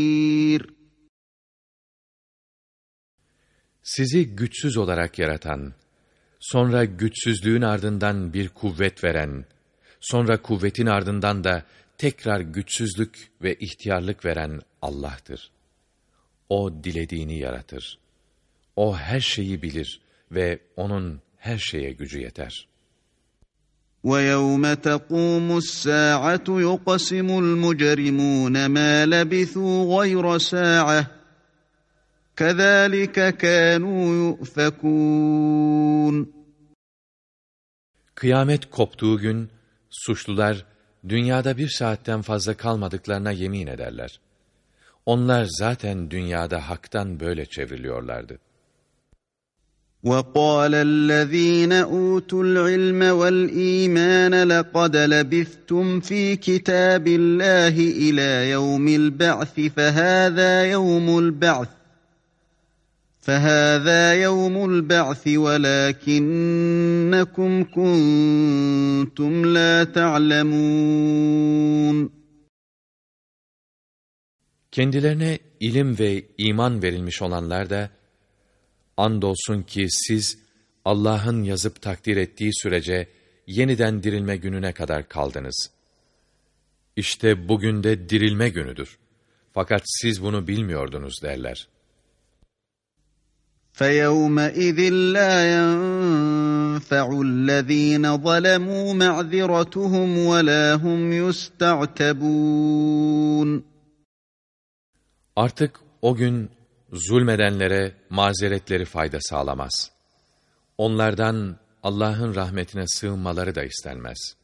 Sizi güçsüz olarak yaratan, sonra güçsüzlüğün ardından bir kuvvet veren, sonra kuvvetin ardından da tekrar güçsüzlük ve ihtiyarlık veren Allah'tır. O dilediğini yaratır. O her şeyi bilir ve onun her şeye gücü yeter. وَيَوْمَ تَقُومُ السَّاعَةُ يُقَسِمُ الْمُجْرِمُونَ مَا لَبِثُوا غَيْرَ سَاعَةٍ كَذَٰلِكَ كَانُوا يُؤْفَكُونَ Kıyamet koptuğu gün, suçlular, dünyada bir saatten fazla kalmadıklarına yemin ederler. Onlar zaten dünyada haktan böyle çevriliyorlardı. وَقَالَ الَّذ۪ينَ أُوتُوا الْعِلْمَ وَالْا۪يمَانَ لَقَدْ لَبِثْتُمْ ف۪ي كِتَابِ اللّٰهِ اِلَى يَوْمِ الْبَعْثِ فَهَذَا يَوْمُ الْبَعْثِ فَهَذَا يَوْمُ الْبَعْثِ وَلَكِنَّكُمْ كُنْتُمْ لَا تَعْلَمُونَ Kendilerine ilim ve iman verilmiş olanlar da, andolsun ki siz, Allah'ın yazıp takdir ettiği sürece, yeniden dirilme gününe kadar kaldınız. İşte bugün de dirilme günüdür. Fakat siz bunu bilmiyordunuz derler.'' فَيَوْمَئِذٍ لَا يَنْفَعُ الَّذ۪ينَ ظَلَمُوا مَعْذِرَتُهُمْ وَلَا هُمْ يُسْتَعْتَبُونَ Artık o gün zulmedenlere mazeretleri fayda sağlamaz. Onlardan Allah'ın rahmetine sığınmaları da istenmez.''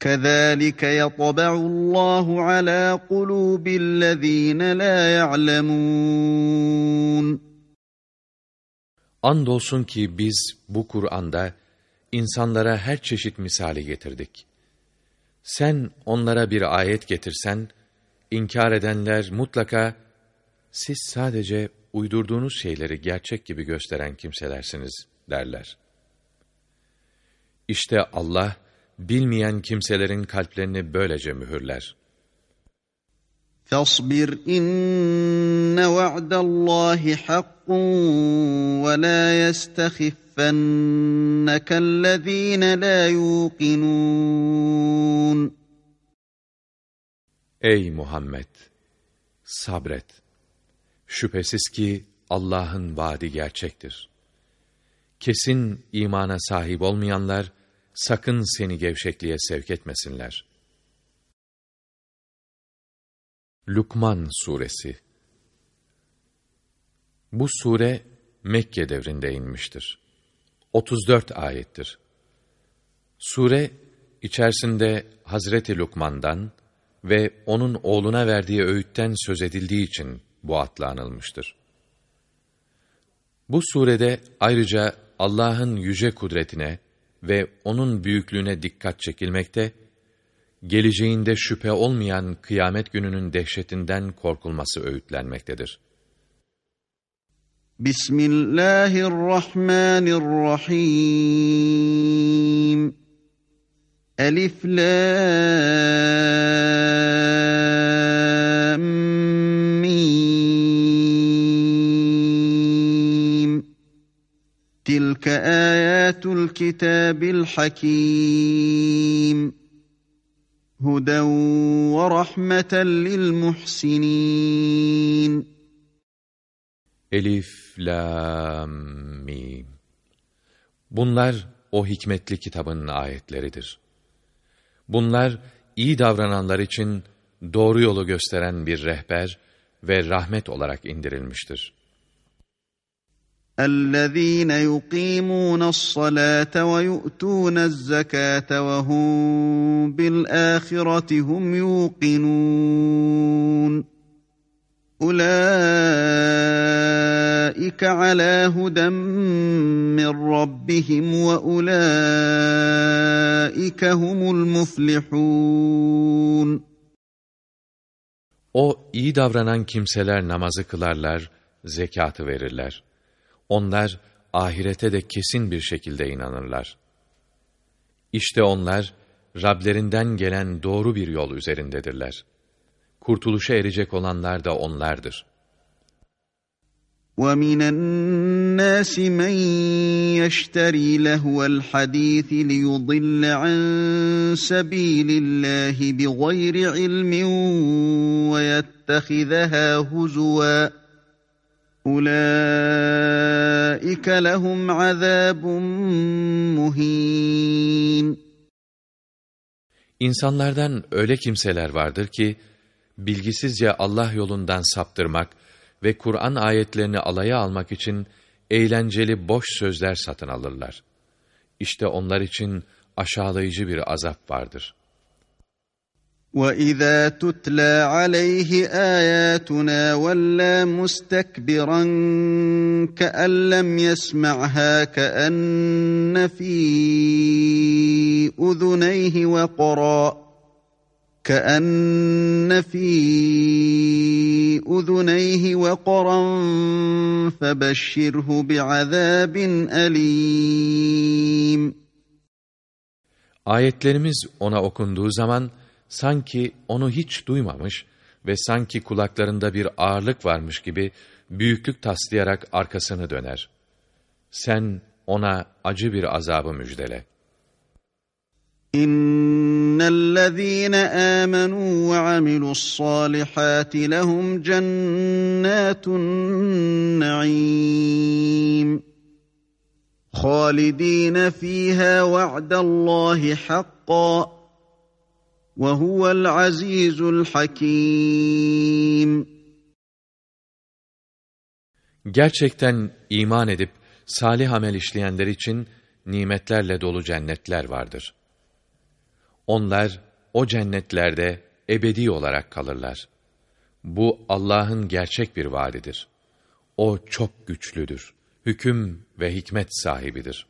كَذَٰلِكَ يَطْبَعُ اللّٰهُ عَلَى قُلُوبِ الَّذ۪ينَ لَا يَعْلَمُونَ Andolsun ki biz bu Kur'an'da insanlara her çeşit misali getirdik. Sen onlara bir ayet getirsen, inkar edenler mutlaka, siz sadece uydurduğunuz şeyleri gerçek gibi gösteren kimselersiniz derler. İşte Allah bilmeyen kimselerin kalplerini böylece mühürler. فاصبر إن وعد الله حق ولا يستخفنك الذين لا يوقنون Ey Muhammed! Sabret. Şüphesiz ki Allah'ın vaadi gerçektir. Kesin imana sahip olmayanlar, sakın seni gevşekliğe sevk etmesinler. Lukman Suresi Bu sure Mekke devrinde inmiştir. 34 ayettir. Sure içerisinde Hazreti Lukman'dan ve onun oğluna verdiği öğütten söz edildiği için bu adla anılmıştır. Bu surede ayrıca Allah'ın yüce kudretine ve onun büyüklüğüne dikkat çekilmekte, geleceğinde şüphe olmayan kıyamet gününün dehşetinden korkulması öğütlenmektedir. Bismillahirrahmanirrahim. Elif Lam Kitabil hakim. Huden ve rahmeten lil muhsinin. Elif, Lam, Mim. Bunlar o hikmetli kitabın ayetleridir. Bunlar iyi davrananlar için doğru yolu gösteren bir rehber ve rahmet olarak indirilmiştir. اَلَّذ۪ينَ يُقِيمُونَ الصَّلَاةَ وَيُؤْتُونَ الزَّكَاةَ وَهُمْ بِالْآخِرَةِ هُمْ يُوقِنُونَ أُولَٰئِكَ عَلَى هُدًى مِّن رَّبِّهِمْ وَأُولَٰئِكَ هُمُ الْمُفْلِحُونَ O iyi davranan kimseler namazı kılarlar, zekatı verirler. Onlar ahirete de kesin bir şekilde inanırlar. İşte onlar Rablerinden gelen doğru bir yol üzerindedirler. Kurtuluşa erecek olanlar da onlardır. وَمِنَ النَّاسِ مَنْ يَشْتَرِي لَهْوَ الْحَدِيثِ لِيُضِلَّ عَنْ سَبِيلِ اللَّهِ بِغَيْرِ عِلْمٍ وَيَتَّخِذَهَا هُزُوًا أُولَٰئِكَ لَهُمْ عَذَابٌ مُهِينٌ İnsanlardan öyle kimseler vardır ki, bilgisizce Allah yolundan saptırmak ve Kur'an ayetlerini alaya almak için eğlenceli boş sözler satın alırlar. İşte onlar için aşağılayıcı bir azap vardır.'' وَإِذَا تُتْلَى عَلَيْهِ آيَاتُنَا وَلَّى مُسْتَكْبِرًا كَأَن لَّمْ يَسْمَعْهَا كَأَنَّ فِي أُذُنَيْهِ وَقْرًا كَأَنَّ فِي أُذُنَيْهِ وَقْرًا فَبَشِّرْهُ بِعَذَابٍ أَلِيمٍ Ayetlerimiz ona okunduğu zaman sanki onu hiç duymamış ve sanki kulaklarında bir ağırlık varmış gibi büyüklük taslayarak arkasını döner. Sen ona acı bir azabı müjdele. İnnellezîne âmenû ve amilussâlihâti lehum cennâtun naîm. خالدين فيها وعد الله حقا وَهُوَ الْعَز۪يزُ الْحَك۪يمُ Gerçekten iman edip salih amel işleyenler için nimetlerle dolu cennetler vardır. Onlar o cennetlerde ebedi olarak kalırlar. Bu Allah'ın gerçek bir vaadidir. O çok güçlüdür. Hüküm ve hikmet sahibidir.''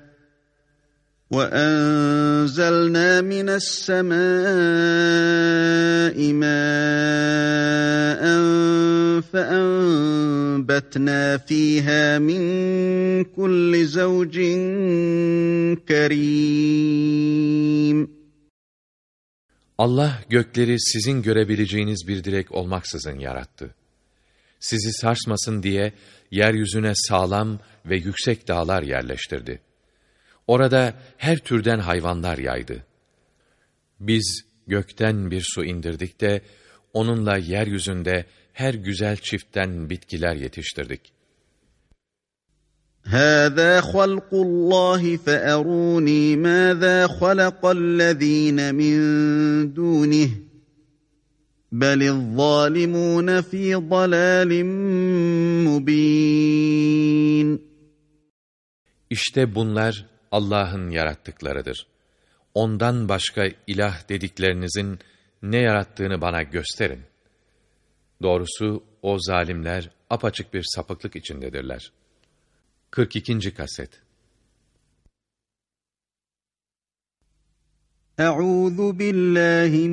وانزلنا من السماء ماء فانبتنا فيها من كل زوج كريم Allah gökleri sizin görebileceğiniz bir direk olmaksızın yarattı. Sizi sarsmasın diye yeryüzüne sağlam ve yüksek dağlar yerleştirdi. Orada her türden hayvanlar yaydı. Biz gökten bir su indirdik de onunla yeryüzünde her güzel çiftten bitkiler yetiştirdik. هذا خلق الله فأروني ماذا خلق الذين من دونه بل الظالمون في ضلال مبين İşte bunlar Allah'ın yarattıklarıdır. Ondan başka ilah dediklerinizin ne yarattığını bana gösterin. Doğrusu o zalimler apaçık bir sapıklık içindedirler. 42. kaset Euzu billahi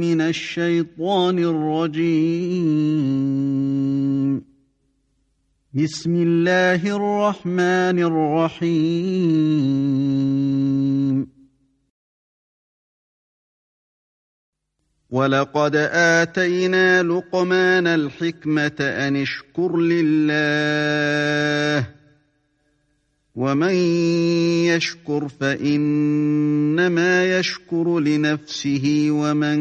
بسم الله الرحمن الرحيم. ولقد آتينا لقمان الحكمة أن اشكر لله. وَمَنْ يَشْكُرْ فَإِنَّمَا يَشْكُرُ لِنَفْسِهِ وَمَنْ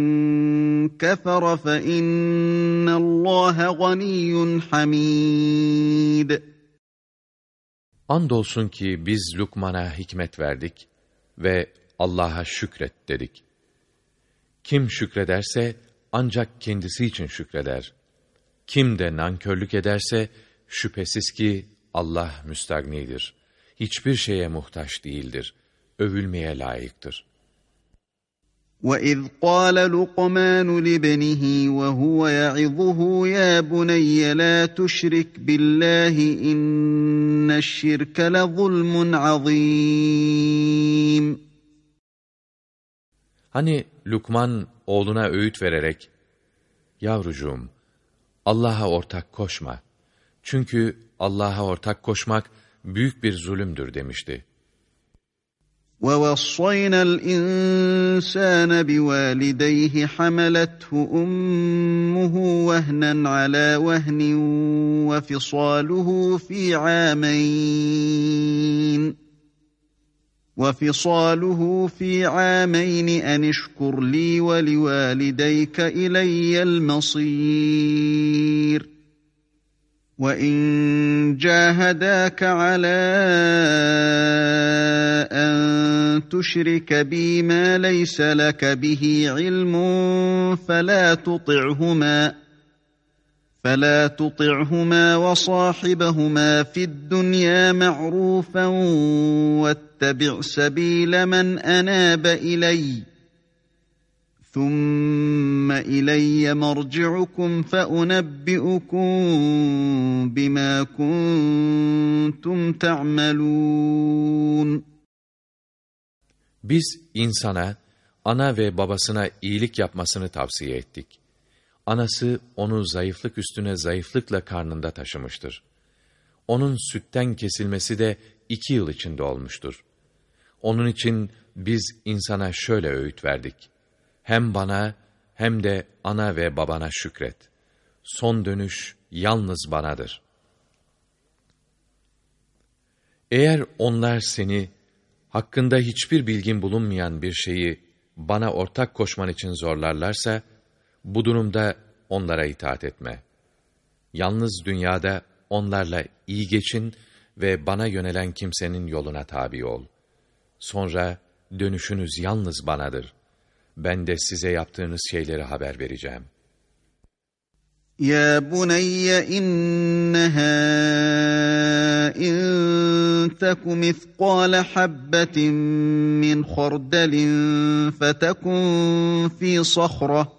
كَفَرَ فَإِنَّ اللّٰهَ غَنِيٌّ حَمِيدٌ Andolsun ki biz Lukman'a hikmet verdik ve Allah'a şükret dedik. Kim şükrederse ancak kendisi için şükreder. Kim de nankörlük ederse şüphesiz ki Allah müstagnidir. Hiçbir şeye muhtaç değildir. Övülmeye layıktır. وَإِذْ قَالَ لُقْمَانُ لِابْنِهِ وَهُوَ يَعِظُهُ يَا بُنَيَّ لَا تُشْرِكْ بِاللّٰهِ إِنَّ الشِّرْكَ لَظُلْمٌ عَظِيمٌ Hani Lukman oğluna öğüt vererek, Yavrucuğum, Allah'a ortak koşma. Çünkü Allah'a ortak koşmak büyük bir zulümdür demişti. وَوَصَّيْنَا الْإِنسَانَ بِوَالِدَيْهِ حَمَلَتْهُ أُمُّهُ وَهْنًا عَلَى وَهْنٍ وَفِصَالُهُ فِي عَامَيْنِ وَفِصَالُهُ فِي عَامَيْنِ أَنِ اشْكُرْ لِي وَلِوَالِدَيْكَ إِلَيَّ الْمَصِيرُ وَإِنْ جَاهَدَاكَ عَلَى أَنْ تُشْرِكَ بِي مَا لَيْسَ لَكَ بِهِ عِلْمٌ فَلَا تُطِعْهُمَا فَلَا تُطِعْهُمَا وَصَاحِبْهُمَا فِي الدُّنْيَا مَعْرُوفًا وَاتَّبِعْ سَبِيلَ مَنْ أَنَابَ إِلَيَّ. ثُمَّ إِلَيَّ مَرْجِعُكُمْ فَأُنَبِّئُكُمْ بِمَا كُنْتُمْ تَعْمَلُونَ Biz insana, ana ve babasına iyilik yapmasını tavsiye ettik. Anası onu zayıflık üstüne zayıflıkla karnında taşımıştır. Onun sütten kesilmesi de iki yıl içinde olmuştur. Onun için biz insana şöyle öğüt verdik. Hem bana hem de ana ve babana şükret. Son dönüş yalnız banadır. Eğer onlar seni hakkında hiçbir bilgin bulunmayan bir şeyi bana ortak koşman için zorlarlarsa, bu durumda onlara itaat etme. Yalnız dünyada onlarla iyi geçin ve bana yönelen kimsenin yoluna tabi ol. Sonra dönüşünüz yalnız banadır. Ben de size yaptığınız şeyleri haber vereceğim.'' يا بني إنها إن تك مثقال حبة من خردل فتكن في صخرة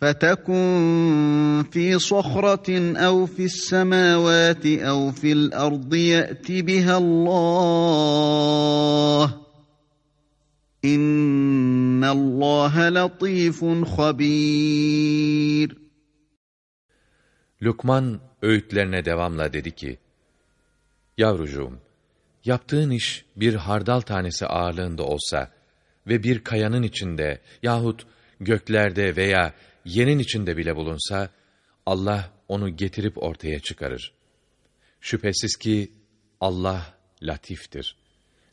فتكن في صخرة أو في السماوات أو في الأرض يأت بها الله İnnallâhe latifun habir. Lukman öğütlerine devamla dedi ki, Yavrucuğum, yaptığın iş bir hardal tanesi ağırlığında olsa ve bir kayanın içinde yahut göklerde veya yerin içinde bile bulunsa, Allah onu getirip ortaya çıkarır. Şüphesiz ki Allah latiftir.''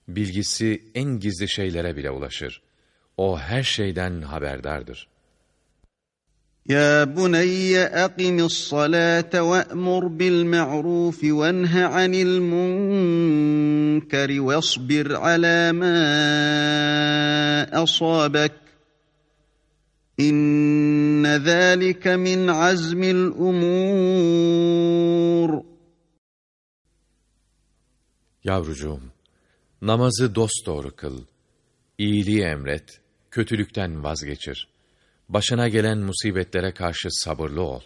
bilgisi en gizli şeylere bile ulaşır. O her şeyden haberdardır. Ya bunayya aqimis salate ve'mur bil ma'ruf ve nha anil munkar vesbir ala ma asabak İnne zâlike min azmil umur. Yavrucuğum, namazı dosdoğru kıl, iyiliği emret, kötülükten vazgeçir. Başına gelen musibetlere karşı sabırlı ol.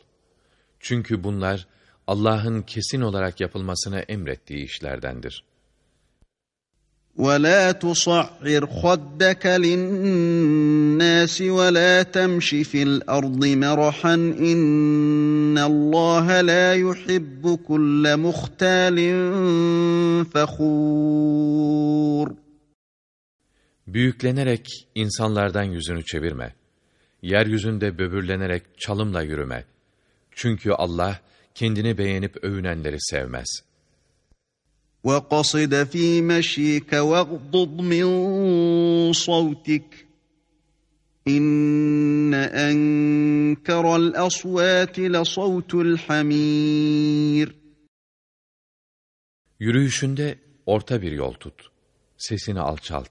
Çünkü bunlar Allah'ın kesin olarak yapılmasını emrettiği işlerdendir. وَلَا تُصَعِّرْ خَدَّكَ لِلنَّاسِ وَلَا تَمْشِ فِي الْأَرْضِ مَرَحًا إِنَّ اللّٰهَ لَا يُحِبُّ كُلَّ مُخْتَالٍ فَخُورٍ Büyüklenerek insanlardan yüzünü çevirme yeryüzünde böbürlenerek çalımla yürüme. Çünkü Allah kendini beğenip övünenleri sevmez. وَقَصِدَ ف۪ي مَش۪يكَ وَاغْضُضْ مِنْ صَوْتِكَ İnne enkerel asvati la savtul hamir. Yürüyüşünde orta bir yol tut. Sesini alçalt.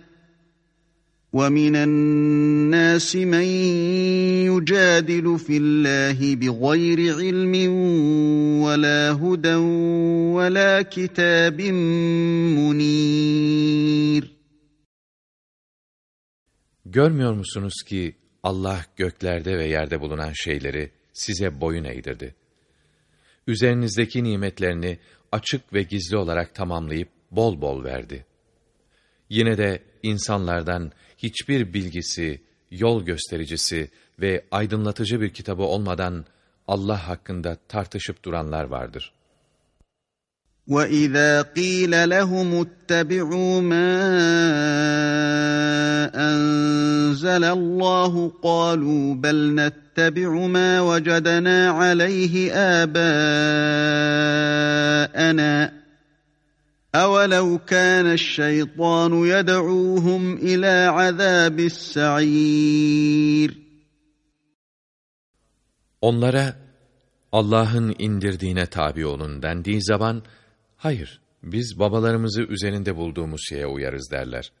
وَمِنَ النَّاسِ مَن يُجَادِلُ فِي اللّٰهِ بِغَيْرِ عِلْمٍ وَلَا هُدًى وَلَا كِتَابٍ مُنِيرٍ Görmüyor musunuz ki Allah göklerde ve yerde bulunan şeyleri size boyun eğdirdi. Üzerinizdeki nimetlerini açık ve gizli olarak tamamlayıp bol bol verdi. Yine de insanlardan hiçbir bilgisi, yol göstericisi ve aydınlatıcı bir kitabı olmadan Allah hakkında tartışıp duranlar vardır. وَإِذَا قِيلَ لَهُمُ اتَّبِعُوا مَا أَنزَلَ اللَّهُ قَالُوا بَلْ نَتَّبِعُ مَا وَجَدْنَا عَلَيْهِ آبَاءَنَا أَوَلَوْ كَانَ الشَّيْطَانُ يَدْعُوهُمْ إِلَى عَذَابِ السَّعِيرِ Onlara Allah'ın indirdiğine tabi olun dendiği zaman, hayır, biz babalarımızı üzerinde bulduğumuz şeye uyarız derler.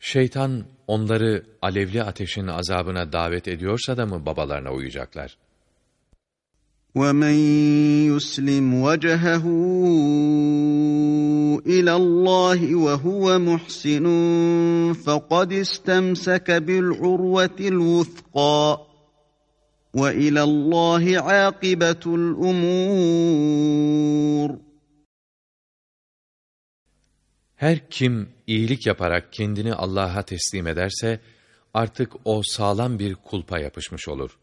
Şeytan onları alevli ateşin azabına davet ediyorsa da mı babalarına uyacaklar?' وَمَنْ يُسْلِمْ وَجْهَهُ إِلَى اللّٰهِ وَهُوَ مُحْسِنٌ فَقَدْ اسْتَمْسَكَ بِالْعُرْوَةِ الْوُثْقَى وَإِلَى اللّٰهِ عَاقِبَةُ الْأُمُورِ Her kim iyilik yaparak kendini Allah'a teslim ederse, artık o sağlam bir kulpa yapışmış olur.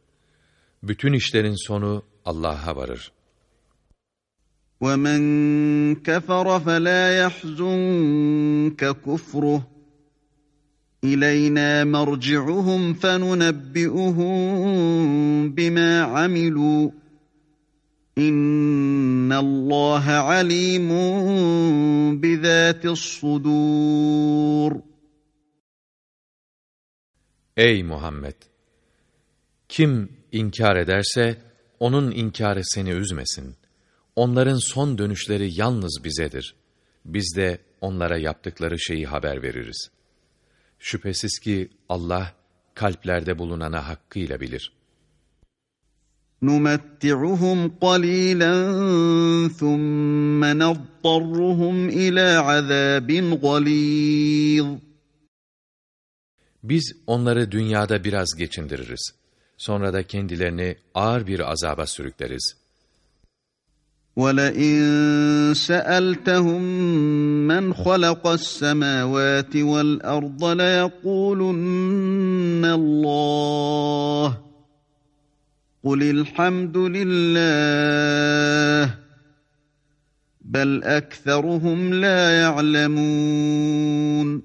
Bütün işlerin sonu Allah'a varır. وَمَنْ كَفَرَ فَلَا يَحْزُنْكَ كُفْرُهُ إِلَيْنَا مَرْجِعُهُمْ فَنُنَبِّئُهُمْ بِمَا عَمِلُوا إِنَّ إن الله عليم بذات الصدور Ey Muhammed! Kim inkar ederse, onun inkarı seni üzmesin. Onların son dönüşleri yalnız bizedir. Biz de onlara yaptıkları şeyi haber veririz. Şüphesiz ki Allah, kalplerde bulunana hakkıyla bilir. نُمَتِّعُهُمْ قَلِيلًا ثُمَّ نَضْطَرُّهُمْ إِلَى عَذَابٍ غَلِيظٍ Biz onları dünyada biraz geçindiririz. Sonra da kendilerini ağır bir azaba sürükleriz. وَلَئِن سَأَلْتَهُم مَّنْ خَلَقَ السَّمَاوَاتِ وَالْأَرْضَ لَيَقُولُنَّ اللَّهُ قُلِ الْحَمْدُ لِلَّهِ بَلْ أَكْثَرُهُمْ لَا يَعْلَمُونَ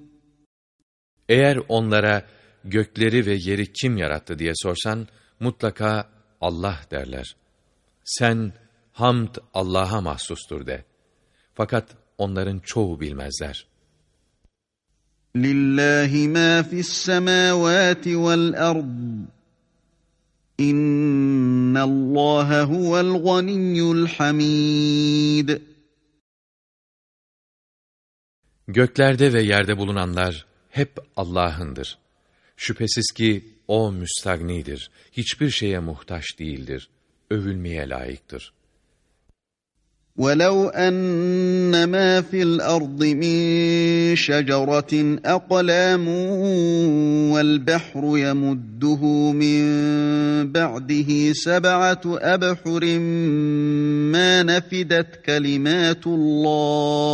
Eğer onlara gökleri ve yeri kim yarattı diye sorsan, mutlaka Allah derler. Sen, hamd Allah'a mahsustur de. Fakat onların çoğu bilmezler. Lillahi ma fis semavati vel ard. İnnallaha huvel ganiyyul hamid. Göklerde ve yerde bulunanlar hep Allah'ındır. Şüphesiz ki O müstagnidir, hiçbir şeye muhtaç değildir, övülmeye layıktır. وَلَوْ أَنَّ مَا فِي الْأَرْضِ مِنْ شَجَرَةٍ أَقْلَامٌ وَالْبَحْرُ يَمُدُّهُ مِنْ بَعْدِهِ سَبْعَةُ أَبْحُرٍ مَا نَفِدَتْ كَلِمَاتُ اللّٰهِ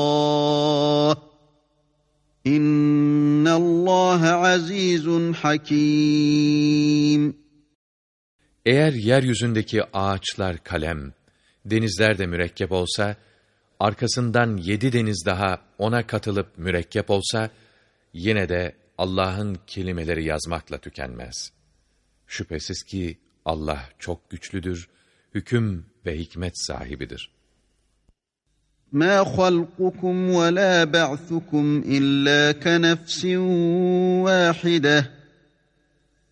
İnnallâhe azîzun hakîm. Eğer yeryüzündeki ağaçlar kalem, denizler de mürekkep olsa, arkasından yedi deniz daha ona katılıp mürekkep olsa, yine de Allah'ın kelimeleri yazmakla tükenmez. Şüphesiz ki Allah çok güçlüdür, hüküm ve hikmet sahibidir.'' ما خلقكم ولا بعثكم إلا كنفس واحدة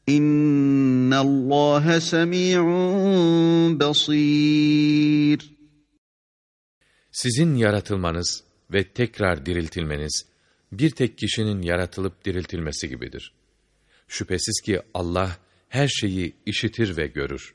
إن الله سميع بصير Sizin yaratılmanız ve tekrar diriltilmeniz, bir tek kişinin yaratılıp diriltilmesi gibidir. Şüphesiz ki Allah her şeyi işitir ve görür.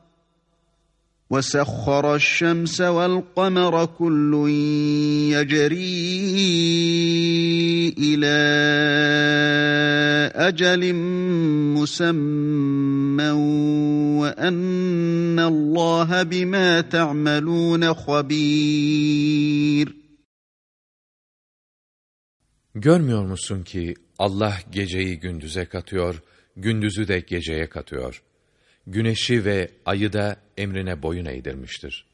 وسخر الشمس والقمر كل يجري إلى أجل مسمى وَأَنَّ اللّٰهَ بِمَا تَعْمَلُونَ خَب۪يرٌ Görmüyor musun ki Allah geceyi gündüze katıyor, gündüzü de geceye katıyor. Güneşi ve ayı da emrine boyun eğdirmiştir.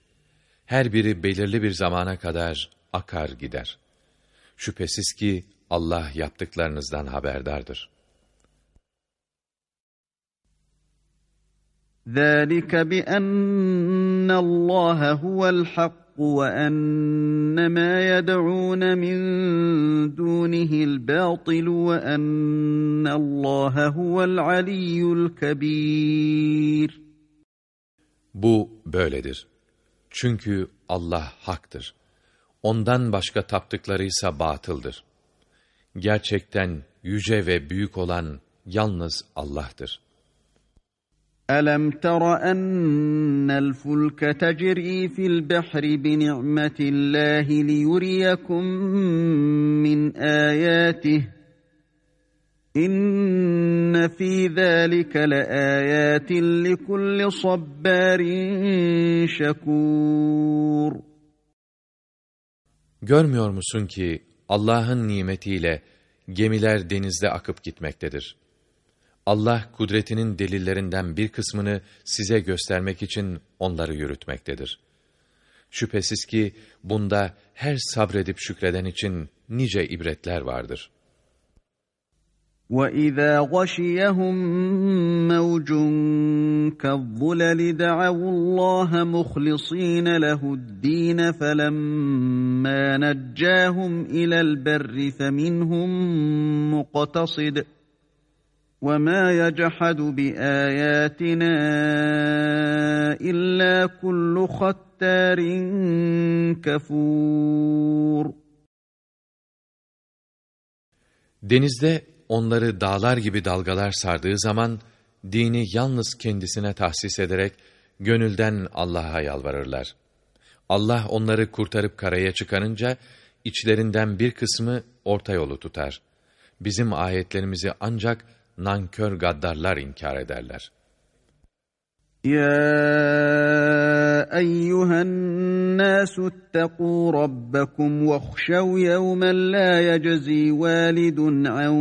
Her biri belirli bir zamana kadar akar gider. Şüphesiz ki Allah yaptıklarınızdan haberdardır.'' ذلك بأن الله هو الحق وأن ما يدعون من دونه الباطل وأن الله هو العلي الكبير Bu böyledir. Çünkü Allah haktır. Ondan başka taptıkları ise batıldır. Gerçekten yüce ve büyük olan yalnız Allah'tır. ألم تر أن الفلك تجري في البحر بنعمة الله ليريكم من آياته إن في ذلك لآيات لكل صبار شكور Görmüyor musun ki Allah'ın nimetiyle gemiler denizde akıp gitmektedir. Allah kudretinin delillerinden bir kısmını size göstermek için onları yürütmektedir. Şüphesiz ki bunda her sabredip şükreden için nice ibretler vardır. وَإِذَا غَشِيَهُم مَّوْجٌ كَالظُّلَلِ دَعَوُا اللَّهَ مُخْلِصِينَ لَهُ الدِّينَ فَلَمَّا نَجَّاهُمْ إِلَى الْبَرِّ فَمِنْهُم مُّقْتَصِدٌ وَمَا يَجْحَدُ بِآيَاتِنَا إِلَّا كُلُّ خَتَّارٍ كَفُورٍ Denizde onları dağlar gibi dalgalar sardığı zaman, dini yalnız kendisine tahsis ederek, gönülden Allah'a yalvarırlar. Allah onları kurtarıp karaya çıkarınca, içlerinden bir kısmı orta yolu tutar. Bizim ayetlerimizi ancak nankör gaddarlar inkar ederler. يا ايها الناس اتقوا ربكم واخشوا يوما لا يجزي والد عن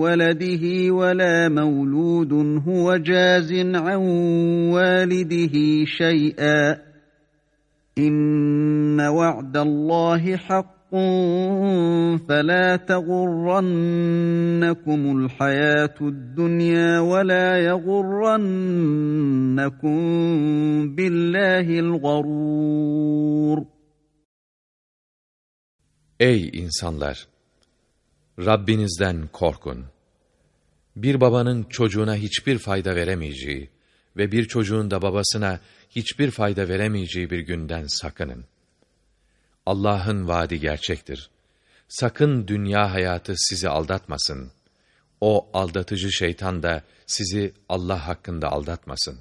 ولده ولا مولود هو جاز عن والده شيئا ان وعد الله حق فلا تغرنكم الحياة الدنيا ولا يغرنكم بالله الغرور Ey insanlar! Rabbinizden korkun. Bir babanın çocuğuna hiçbir fayda veremeyeceği ve bir çocuğun da babasına hiçbir fayda veremeyeceği bir günden sakının. Allah'ın vaadi gerçektir. Sakın dünya hayatı sizi aldatmasın. O aldatıcı şeytan da sizi Allah hakkında aldatmasın.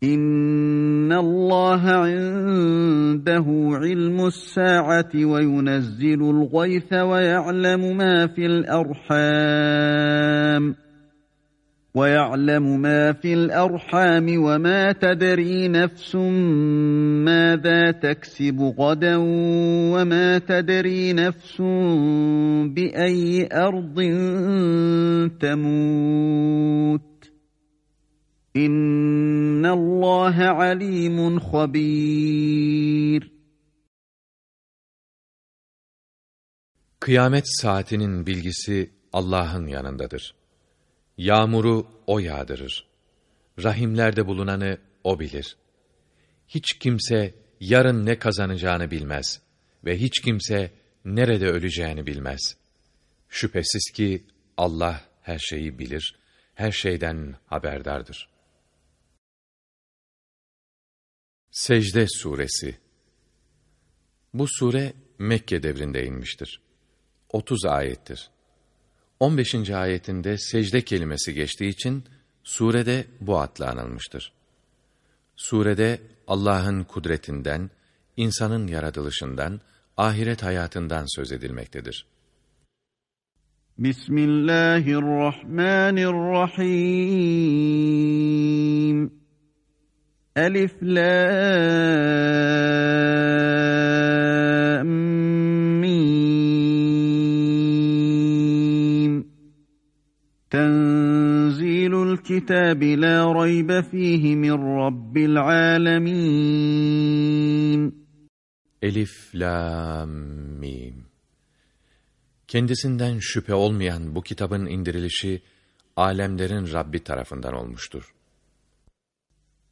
İnna Allah indehu ilmus saati ve yunezzilul gayse ve ya'lemu ma fil erham. وَيَعْلَمُ مَا فِي الْأَرْحَامِ وَمَا تَدْرِي نَفْسٌ مَاذَا تَكْسِبُ غَدًا وَمَا تَدْرِي نَفْسٌ بِأَيِّ أَرْضٍ تَمُوتُ إِنَّ اللّٰهَ عَلِيمٌ خَبِيرٌ Kıyamet saatinin bilgisi Allah'ın yanındadır. Yağmuru O yağdırır. Rahimlerde bulunanı O bilir. Hiç kimse yarın ne kazanacağını bilmez ve hiç kimse nerede öleceğini bilmez. Şüphesiz ki Allah her şeyi bilir, her şeyden haberdardır. Secde Suresi Bu sure Mekke devrinde inmiştir. 30 ayettir. 15. ayetinde secde kelimesi geçtiği için surede bu adla anılmıştır. Surede Allah'ın kudretinden, insanın yaratılışından, ahiret hayatından söz edilmektedir. Bismillahirrahmanirrahim. Elif la الكتاب لا ريب فيه من رب العالمين Elif, Lam, Mim. Kendisinden şüphe olmayan bu kitabın indirilişi, alemlerin Rabbi tarafından olmuştur.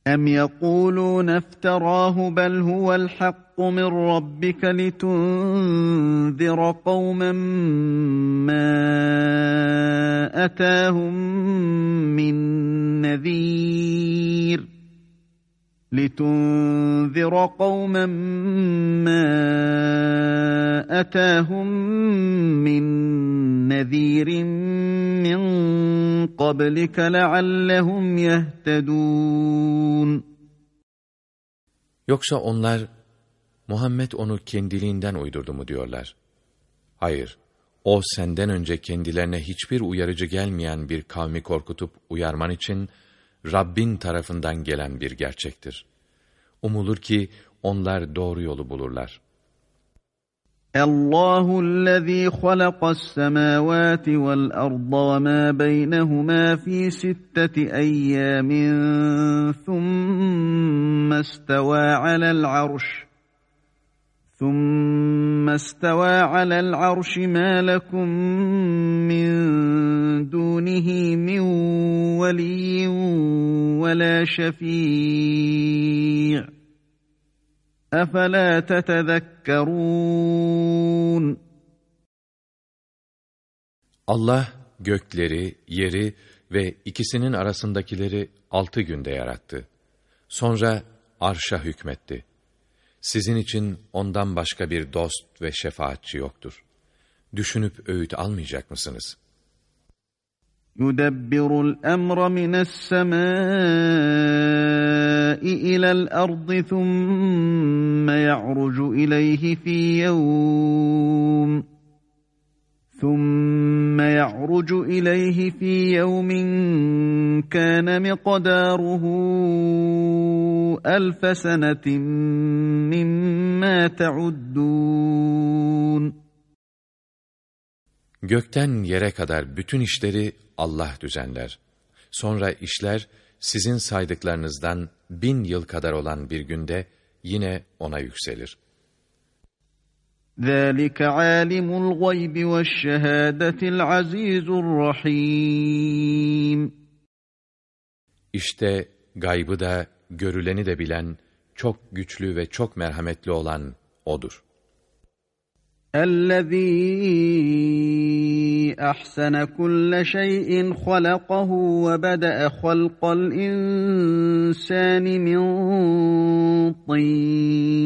أم يقولون افتراه بل هو الحق من ربك لتنذر قوما ما أتاهم من نذير لتنذر قوما ما أتاهم من نذير من قَبْلِكَ لَعَلَّهُمْ يَهْتَدُونَ. Yoksa onlar, Muhammed onu kendiliğinden uydurdu mu diyorlar. Hayır, o senden önce kendilerine hiçbir uyarıcı gelmeyen bir kavmi korkutup uyarman için Rabbin tarafından gelen bir gerçektir. Umulur ki onlar doğru yolu bulurlar. Allahu allazi halakas semawati vel arda ve ma beynehuma fi sitteti eyyamin thumma isteva alel arş. ثم استوى على العرش ما لكم من دونه من ولي ولا شفيع أفلا تتذكرون Allah gökleri, yeri ve ikisinin arasındakileri altı günde yarattı. Sonra arşa hükmetti. Sizin için ondan başka bir dost ve şefaatçi yoktur. Düşünüp öğüt almayacak mısınız? يُدَبِّرُ الْأَمْرَ مِنَ السَّمَاءِ إِلَى الْأَرْضِ ثُمَّ يَعْرُجُ إِلَيْهِ فِي يَوْمٍ ثُمَّ يَعْرُجُ إِلَيْهِ فِي يَوْمٍ كَانَ مِقْدَارُهُ أَلْفَ سَنَةٍ مِّمَّا تَعُدُّونَ Gökten yere kadar bütün işleri Allah düzenler. Sonra işler sizin saydıklarınızdan bin yıl kadar olan bir günde yine ona yükselir. ذَٰلِكَ عَالِمُ الْغَيْبِ وَالشَّهَادَةِ الْعَز۪يزُ الرَّحِيمُ İşte gaybı da, görüleni de bilen, çok güçlü ve çok merhametli olan O'dur. الذي احسن كل شيء خلقه وبدا خلق الانسان من طين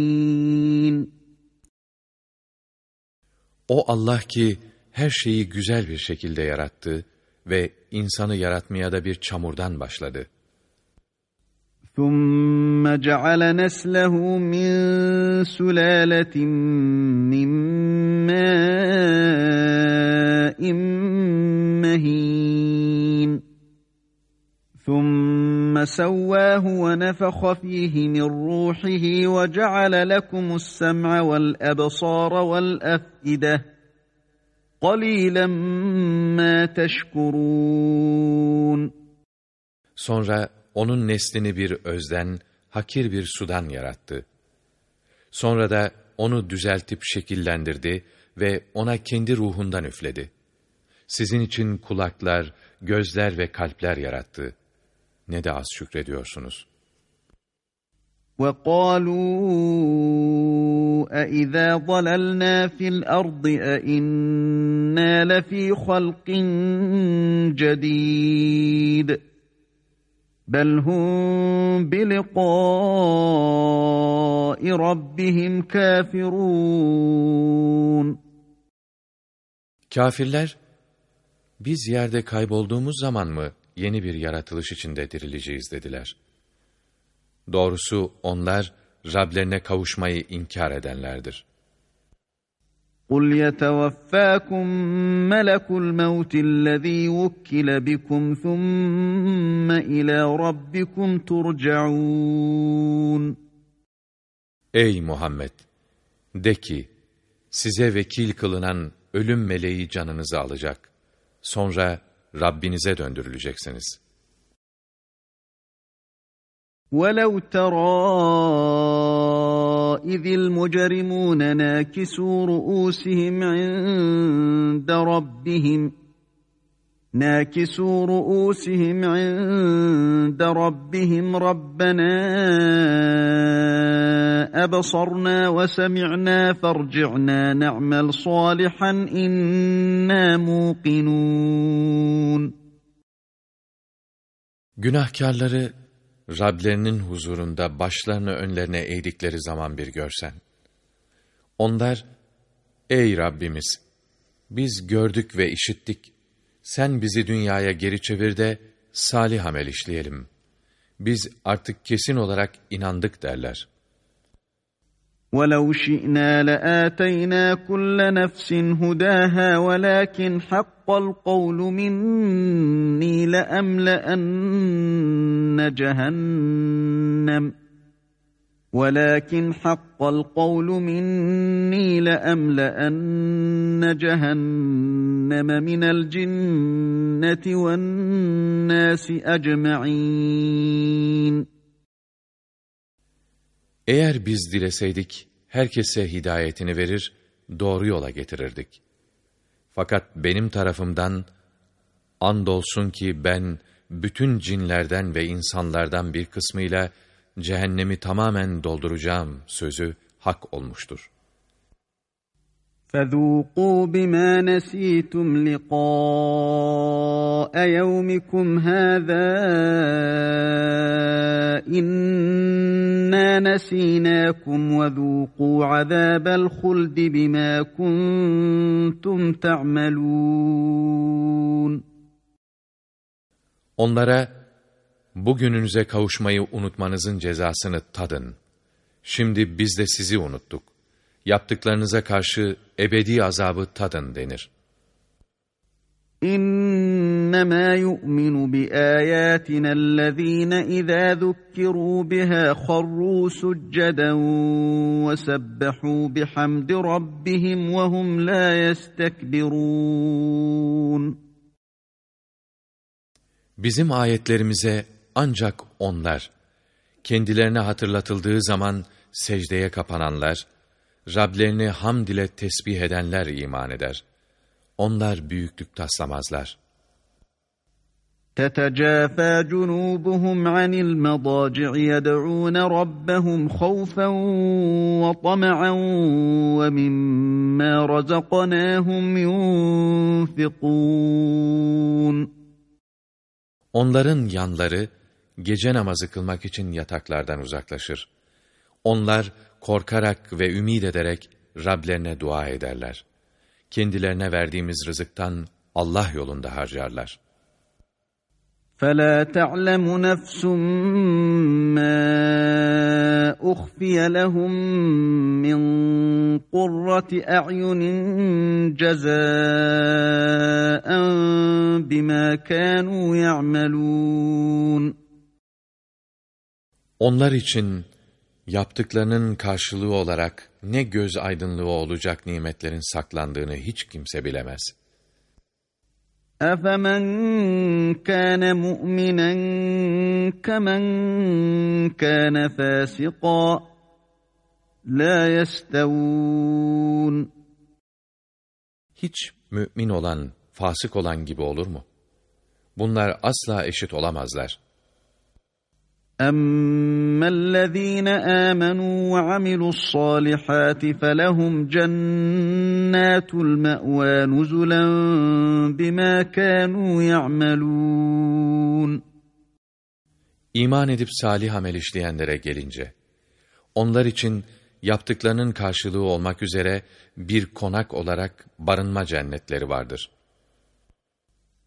O Allah ki her şeyi güzel bir şekilde yarattı ve insanı yaratmaya da bir çamurdan başladı. ثم جعل نسله من سلالة من ماء مهين ثم سواه ونفخ فيه من روحه وجعل لكم السمع والأبصار والأفئدة قليلا ما تشكرون Sonra onun neslini bir özden, hakir bir sudan yarattı. Sonra da onu düzeltip şekillendirdi ve ona kendi ruhundan üfledi. Sizin için kulaklar, gözler ve kalpler yarattı. Ne de az şükrediyorsunuz. وَقَالُوا أَإِذَا ضَلَلْنَا فِي الْأَرْضِ أَإِنَّا لَفِي خَلْقٍ جَدِيدٍ بل هم بلقاء ربهم كافرون Kafirler, biz yerde kaybolduğumuz zaman mı yeni bir yaratılış içinde dirileceğiz dediler. Doğrusu onlar, Rablerine kavuşmayı inkar edenlerdir. قُلْ يَتَوَفَّاكُمْ مَلَكُ الْمَوْتِ الَّذ۪ي وُكِّلَ بِكُمْ ثُمَّ إِلَى رَبِّكُمْ تُرْجَعُونَ Ey Muhammed! De ki, size vekil kılınan ölüm meleği canınızı alacak. Sonra Rabbinize döndürüleceksiniz. وَلَوْ تَرَى إِذِ الْمُجْرِمُونَ نَاكِسُوا رُؤُوسِهِمْ عِندَ رَبِّهِمْ ناكسوا رؤوسهم عند ربهم ربنا أبصرنا وسمعنا فارجعنا نعمل صالحا إنا موقنون Günahkarları Rablerinin huzurunda başlarını önlerine eğdikleri zaman bir görsen. Onlar, ey Rabbimiz, biz gördük ve işittik. Sen bizi dünyaya geri çevir de salih amel işleyelim. Biz artık kesin olarak inandık derler. وَلَوْ شِئْنَا لَآتَيْنَا كُلَّ نَفْسٍ هُدَاهَا وَلَكِنْ حَقَّ الْقَوْلُ مِنِّي لَأَمْلَأَنَّ جَهَنَّمَ ولكن حق القول مني لأملأن جهنم من الجنة والناس أجمعين Eğer biz dileseydik, herkese hidayetini verir, doğru yola getirirdik. Fakat benim tarafımdan, andolsun ki ben, bütün cinlerden ve insanlardan bir kısmıyla, cehennemi tamamen dolduracağım sözü hak olmuştur. فَذُوقُوا بِمَا نَسِيتُمْ لِقَاءَ يَوْمِكُمْ هَذَا إِنَّا نَسِينَاكُمْ وَذُوقُوا عَذَابَ الْخُلْدِ بِمَا كُنْتُمْ تَعْمَلُونَ Onlara bugününüze kavuşmayı unutmanızın cezasını tadın. Şimdi biz de sizi unuttuk. Yaptıklarınıza karşı ebedi azabı tadın denir. İnnemâ yu'minu bi âyâtina allezîne izâ zukkirû bihâ kharrû succeden ve sebbehû bihamdi rabbihim ve hum lâ yestekbirûn. Bizim ayetlerimize ancak onlar, kendilerine hatırlatıldığı zaman secdeye kapananlar, Rablerini hamd ile tesbih edenler iman eder. Onlar büyüklük taslamazlar. تتجافى جنوبهم عن المضاجع يدعون ربهم خوفا وطمعا ومما رزقناهم ينفقون Onların yanları gece namazı kılmak için yataklardan uzaklaşır. Onlar korkarak ve ümid ederek Rablerine dua ederler. Kendilerine verdiğimiz rızıktan Allah yolunda harcarlar. فَلَا تَعْلَمُ نَفْسٌ مَا أُخْفِيَ لَهُمْ مِنْ قُرَّةِ أَعْيُنٍ جَزَاءً بِمَا كَانُوا يَعْمَلُونَ Onlar için yaptıklarının karşılığı olarak ne göz aydınlığı olacak nimetlerin saklandığını hiç kimse bilemez. أَفَمَنْ كَانَ مُؤْمِنًا كَمَنْ كَانَ فَاسِقًا لَا يَسْتَوُونَ Hiç mümin olan, fasık olan gibi olur mu? Bunlar asla eşit olamazlar. أما الذين آمنوا وعملوا الصالحات فلهم جنات المأوى نزلا بما كانوا يعملون İman edip salih amel işleyenlere gelince, onlar için yaptıklarının karşılığı olmak üzere bir konak olarak barınma cennetleri vardır.''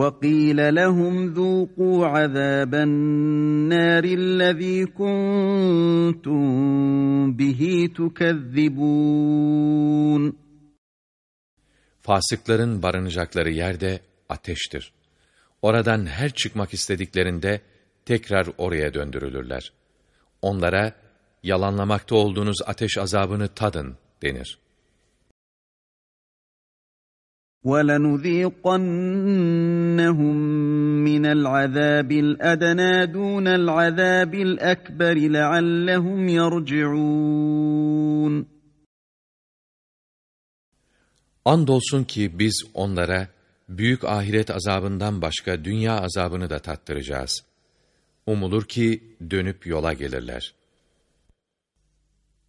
وَقِيلَ لَهُمْ ذُوقُوا عَذَابَ النَّارِ الَّذ۪ي كُنْتُمْ بِه۪ي تُكَذِّبُونَ Fasıkların barınacakları yerde ateştir. Oradan her çıkmak istediklerinde tekrar oraya döndürülürler. Onlara yalanlamakta olduğunuz ateş azabını tadın denir. وَلَنُذِيقَنَّهُمْ مِنَ الْعَذَابِ الْأَدْنَى دُونَ الْعَذَابِ الْأَكْبَرِ لَعَلَّهُمْ يَرْجِعُونَ Andolsun ki biz onlara büyük ahiret azabından başka dünya azabını da tattıracağız. Umulur ki dönüp yola gelirler.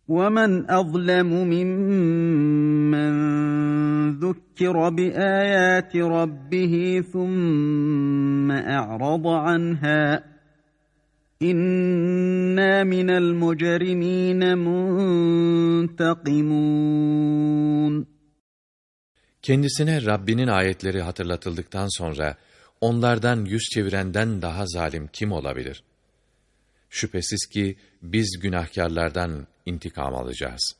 وَمَنْ أَظْلَمُ مِمَّنْ ذُكِّرَ بِآيَاتِ رَبِّهِ ثُمَّ أَعْرَضَ عَنْهَا İnna minel mucrimine muntakimun. Kendisine Rabbinin ayetleri hatırlatıldıktan sonra onlardan yüz çevirenden daha zalim kim olabilir? Şüphesiz ki biz günahkarlardan intikam alacağız.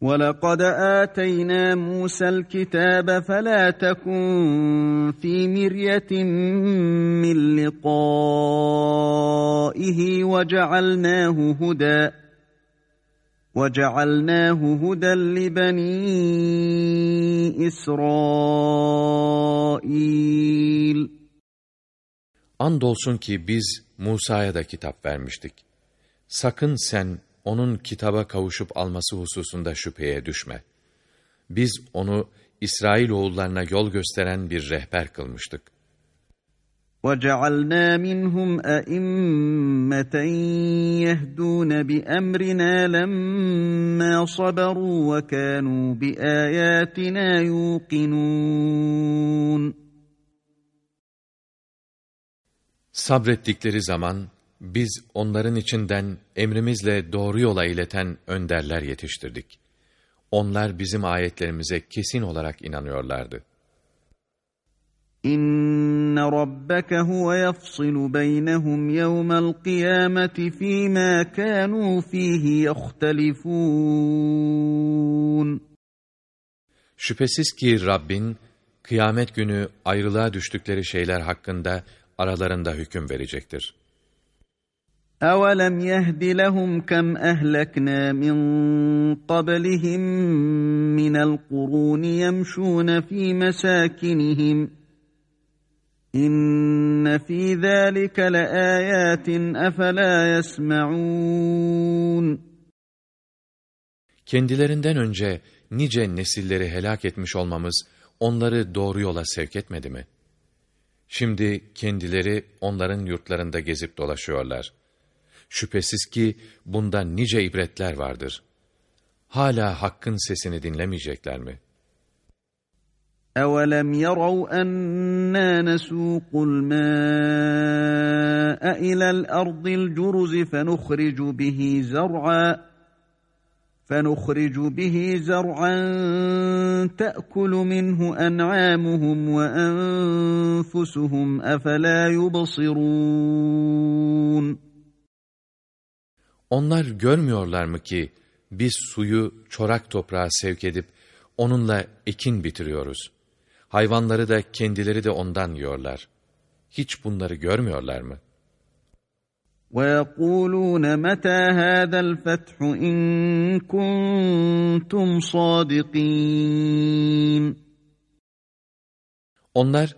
وَلَقَدْ آتَيْنَا مُوسَى الْكِتَابَ فَلَا تَكُنْ فِي مِرْيَةٍ مِّن لِقَائِهِ وَجَعَلْنَاهُ هُدًى وَجَعَلْنَاهُ هُدًى لِبَنِي إِسْرَائِيلَ Andolsun ki biz Musa'ya da kitap vermiştik. Sakın sen onun kitaba kavuşup alması hususunda şüpheye düşme. Biz onu İsrail oğullarına yol gösteren bir rehber kılmıştık. وَجَعَلْنَا مِنْهُمْ أَئِمَّةً يَهْدُونَ بِأَمْرِنَا لَمَّا صَبَرُوا وَكَانُوا بِآيَاتِنَا يُوقِنُونَ Sabrettikleri zaman biz onların içinden emrimizle doğru yola ileten önderler yetiştirdik. Onlar bizim ayetlerimize kesin olarak inanıyorlardı. İnne rabbeke huve yafsilu beynehum yevmel kıyameti fîmâ kânû fîhî yehtelifûn. Şüphesiz ki Rabbin, kıyamet günü ayrılığa düştükleri şeyler hakkında aralarında hüküm verecektir. أَوَلَمْ يَهْدِ لَهُمْ كَمْ أَهْلَكْنَا مِنْ قَبْلِهِمْ مِنَ الْقُرُونِ يَمْشُونَ فِي مَسَاكِنِهِمْ إِنَّ فِي ذَٰلِكَ لَآيَاتٍ أَفَلَا يَسْمَعُونَ Kendilerinden önce nice nesilleri helak etmiş olmamız onları doğru yola sevk etmedi mi? Şimdi kendileri onların yurtlarında gezip dolaşıyorlar. Şüphesiz ki bunda nice ibretler vardır. Hala hakkın sesini dinlemeyecekler mi? أَوَلَمْ يَرَوْا أَنَّا نَسُوقُ الْمَاءَ إِلَى الْأَرْضِ الْجُرُزِ فَنُخْرِجُ بِهِ زَرْعًا فنخرج به زرعا تأكل منه أنعامهم وأنفسهم أفلا يبصرون Onlar görmüyorlar mı ki biz suyu çorak toprağa sevk edip onunla ekin bitiriyoruz. Hayvanları da kendileri de ondan yiyorlar. Hiç bunları görmüyorlar mı? وَيَقُولُونَ مَتَى هَذَا الْفَتْحُ إِن كُنتُمْ صَادِقِينَ Onlar,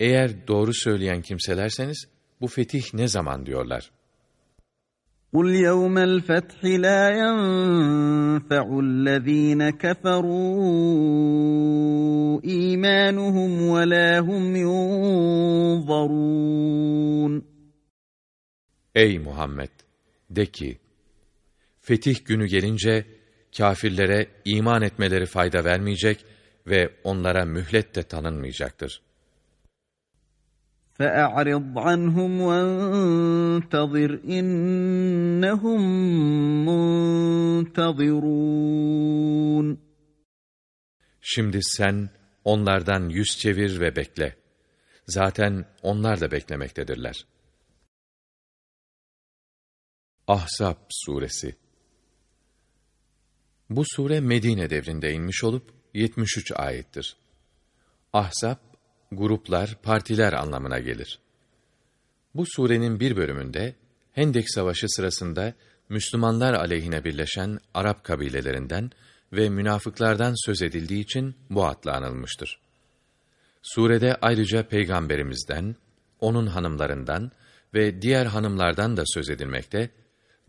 eğer doğru söyleyen kimselerseniz, bu fetih ne zaman diyorlar. قُلْ يَوْمَ الْفَتْحِ لَا يَنْفَعُ الَّذ۪ينَ كَفَرُوا إِيمَانُهُمْ وَلَا هُمْ يُنْظَرُونَ Ey Muhammed! De ki, fetih günü gelince, kafirlere iman etmeleri fayda vermeyecek ve onlara mühlet de tanınmayacaktır. فَأَعْرِضْ عَنْهُمْ وَانْتَظِرْ إِنَّهُمْ مُنْتَظِرُونَ Şimdi sen onlardan yüz çevir ve bekle. Zaten onlar da beklemektedirler. Ahzab suresi Bu sure Medine devrinde inmiş olup 73 ayettir. Ahzab gruplar, partiler anlamına gelir. Bu surenin bir bölümünde Hendek Savaşı sırasında Müslümanlar aleyhine birleşen Arap kabilelerinden ve münafıklardan söz edildiği için bu adla anılmıştır. Surede ayrıca peygamberimizden, onun hanımlarından ve diğer hanımlardan da söz edilmekte,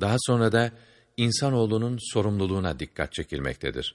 daha sonra da insanoğlunun sorumluluğuna dikkat çekilmektedir.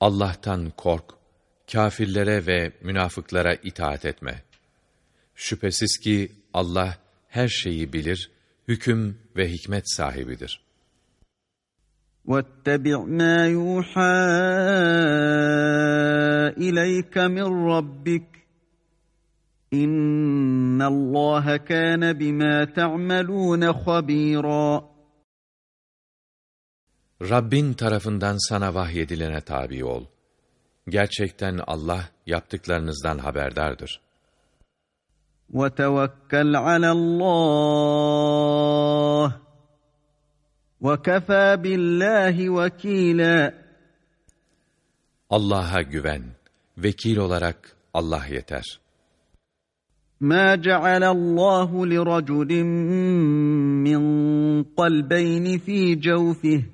Allah'tan kork, kâfirlere ve münafıklara itaat etme. Şüphesiz ki Allah her şeyi bilir, hüküm ve hikmet sahibidir. وَاتَّبِعْ مَا يُوحَى إِلَيْكَ مِنْ رَبِّكَ إِنَّ اللّٰهَ كَانَ بِمَا تَعْمَلُونَ خَب۪يرًا Rabbin tarafından sana vahyedilene tabi ol. Gerçekten Allah yaptıklarınızdan haberdardır. وَتَوَكَّلْ عَلَى اللّٰهِ وَكَفَى بِاللّٰهِ وَك۪يلًا Allah'a güven, vekil olarak Allah yeter. مَا جَعَلَ اللّٰهُ لِرَجُلٍ مِّن قَلْبَيْنِ ف۪ي جَوْفِهِ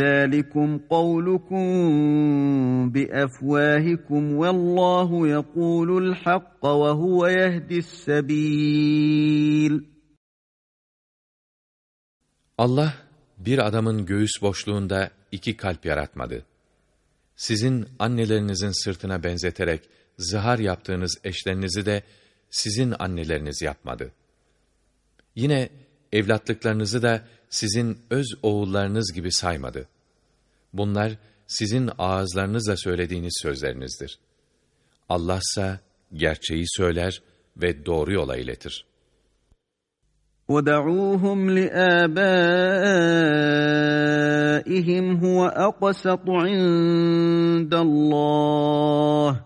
ذَٰلِكُمْ قَوْلُكُمْ بِأَفْوَاهِكُمْ وَاللّٰهُ يَقُولُ الْحَقَّ وَهُوَ يَهْدِي السَّب۪يلِ Allah bir adamın göğüs boşluğunda iki kalp yaratmadı. Sizin annelerinizin sırtına benzeterek zihar yaptığınız eşlerinizi de sizin anneleriniz yapmadı. Yine evlatlıklarınızı da sizin öz oğullarınız gibi saymadı. Bunlar sizin ağızlarınızla söylediğiniz sözlerinizdir. Allah ise gerçeği söyler ve doğru yola iletir. وَدَعُوهُمْ لِآبَائِهِمْ هُوَ أَقْسَطُ عِندَ اللّٰهِ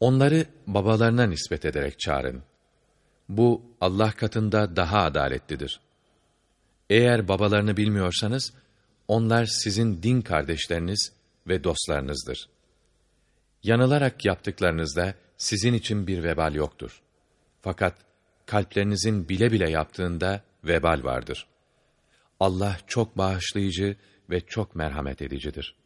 Onları babalarına nispet ederek çağırın. Bu Allah katında daha adaletlidir. Eğer babalarını bilmiyorsanız, onlar sizin din kardeşleriniz ve dostlarınızdır. Yanılarak yaptıklarınızda sizin için bir vebal yoktur. Fakat kalplerinizin bile bile yaptığında vebal vardır. Allah çok bağışlayıcı ve çok merhamet edicidir.''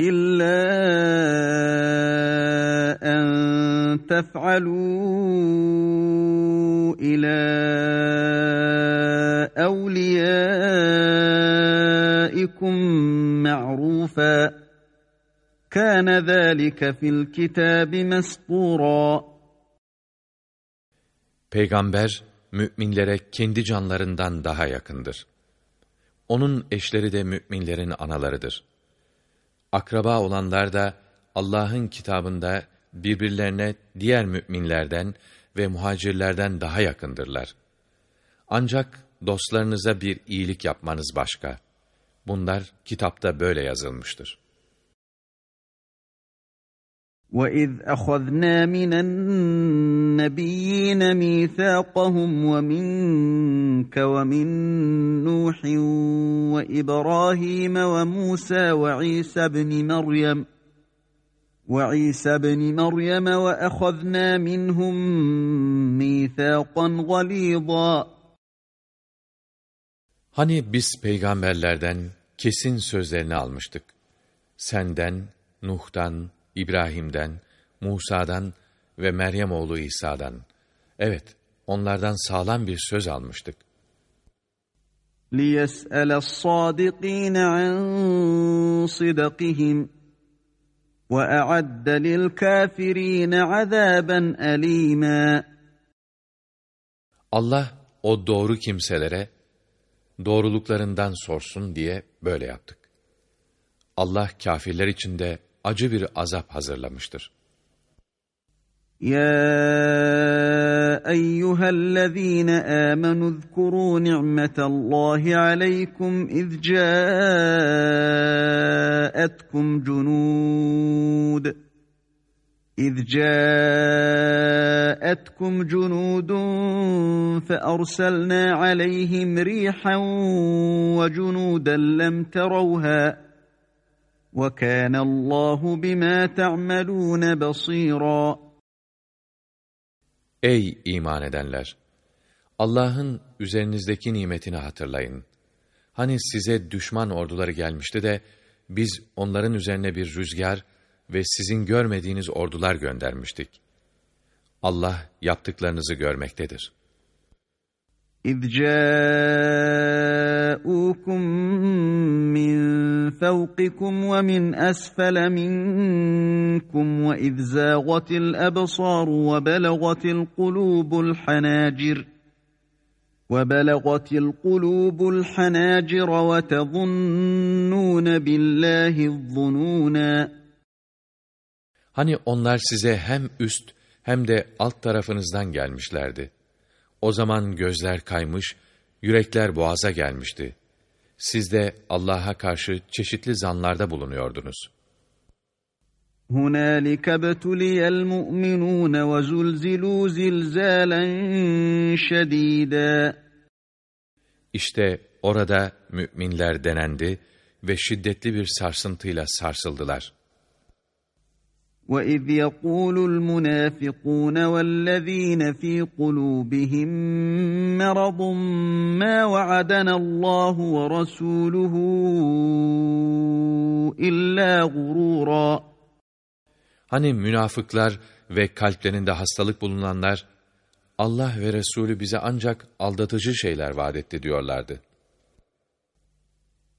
İlla en tef'alû ila evliyâikum ma'rufâ. Kâne zâlike fil kitâbi mesbûrâ. Peygamber, müminlere kendi canlarından daha yakındır. Onun eşleri de müminlerin analarıdır. Akraba olanlar da Allah'ın kitabında birbirlerine diğer müminlerden ve muhacirlerden daha yakındırlar. Ancak dostlarınıza bir iyilik yapmanız başka. Bunlar kitapta böyle yazılmıştır. وَإِذْ أَخَذْنَا مِنَ النَّبِيِّينَ مِيثَاقَهُمْ وَمِنْكَ وَمِنْ نُوحٍ وَإِبْرَاهِيمَ وَمُوسَى وَعِيسَى بْنِ مَرْيَمَ وَعِيسَى بْنِ مَرْيَمَ وَأَخَذْنَا مِنْهُمْ مِيثَاقًا غَلِيظًا Hani biz peygamberlerden kesin sözlerini almıştık. Senden, Nuh'tan, İbrahim'den, Musa'dan ve Meryem oğlu İsa'dan. Evet, onlardan sağlam bir söz almıştık. لِيَسْأَلَ الصَّادِقِينَ عَنْ صِدَقِهِمْ وَأَعَدَّ لِلْكَافِرِينَ عَذَابًا أَلِيمًا Allah o doğru kimselere doğruluklarından sorsun diye böyle yaptık. Allah kâfirler için de acı bir azap hazırlamıştır. Ya eyyühellezîne âmenü zkurû ni'metallâhi aleykum iz câetkum cunûd. إذ جاءتكم جنود فأرسلنا عليهم ريحا وجنودا لم تروها وكان الله بما تعملون بصيرا Ey iman edenler! Allah'ın üzerinizdeki nimetini hatırlayın. Hani size düşman orduları gelmişti de, biz onların üzerine bir rüzgar ve sizin görmediğiniz ordular göndermiştik. Allah yaptıklarınızı görmektedir. اِذْ جَاءُوكُم مِّن فَوْقِكُمْ وَمِنْ أَسْفَلَ مِنكُمْ وَإِذْ زَاغَتِ الْأَبْصَارُ وَبَلَغَتِ الْقُلُوبُ الْحَنَاجِرَ وَبَلَغَتِ الْقُلُوبُ الْحَنَاجِرَ وَتَظُنُّونَ بِاللّٰهِ الظُّنُونَا Hani onlar size hem üst hem de alt tarafınızdan gelmişlerdi. O zaman gözler kaymış, yürekler boğaza gelmişti. Siz de Allah'a karşı çeşitli zanlarda bulunuyordunuz. هُنَالِكَ ابْتُلِيَ الْمُؤْمِنُونَ وَزُلْزِلُوا زِلْزَالًا شَد۪يدًا İşte orada müminler denendi ve şiddetli bir sarsıntıyla sarsıldılar. وَإِذْ يَقُولُ الْمُنَافِقُونَ وَالَّذ۪ينَ ف۪ي قُلُوبِهِمْ مَرَضٌ مَا وَعَدَنَا اللّٰهُ وَرَسُولُهُ اِلَّا غُرُورًا Hani münafıklar ve kalplerinde hastalık bulunanlar, Allah ve Resulü bize ancak aldatıcı şeyler vaat etti diyorlardı.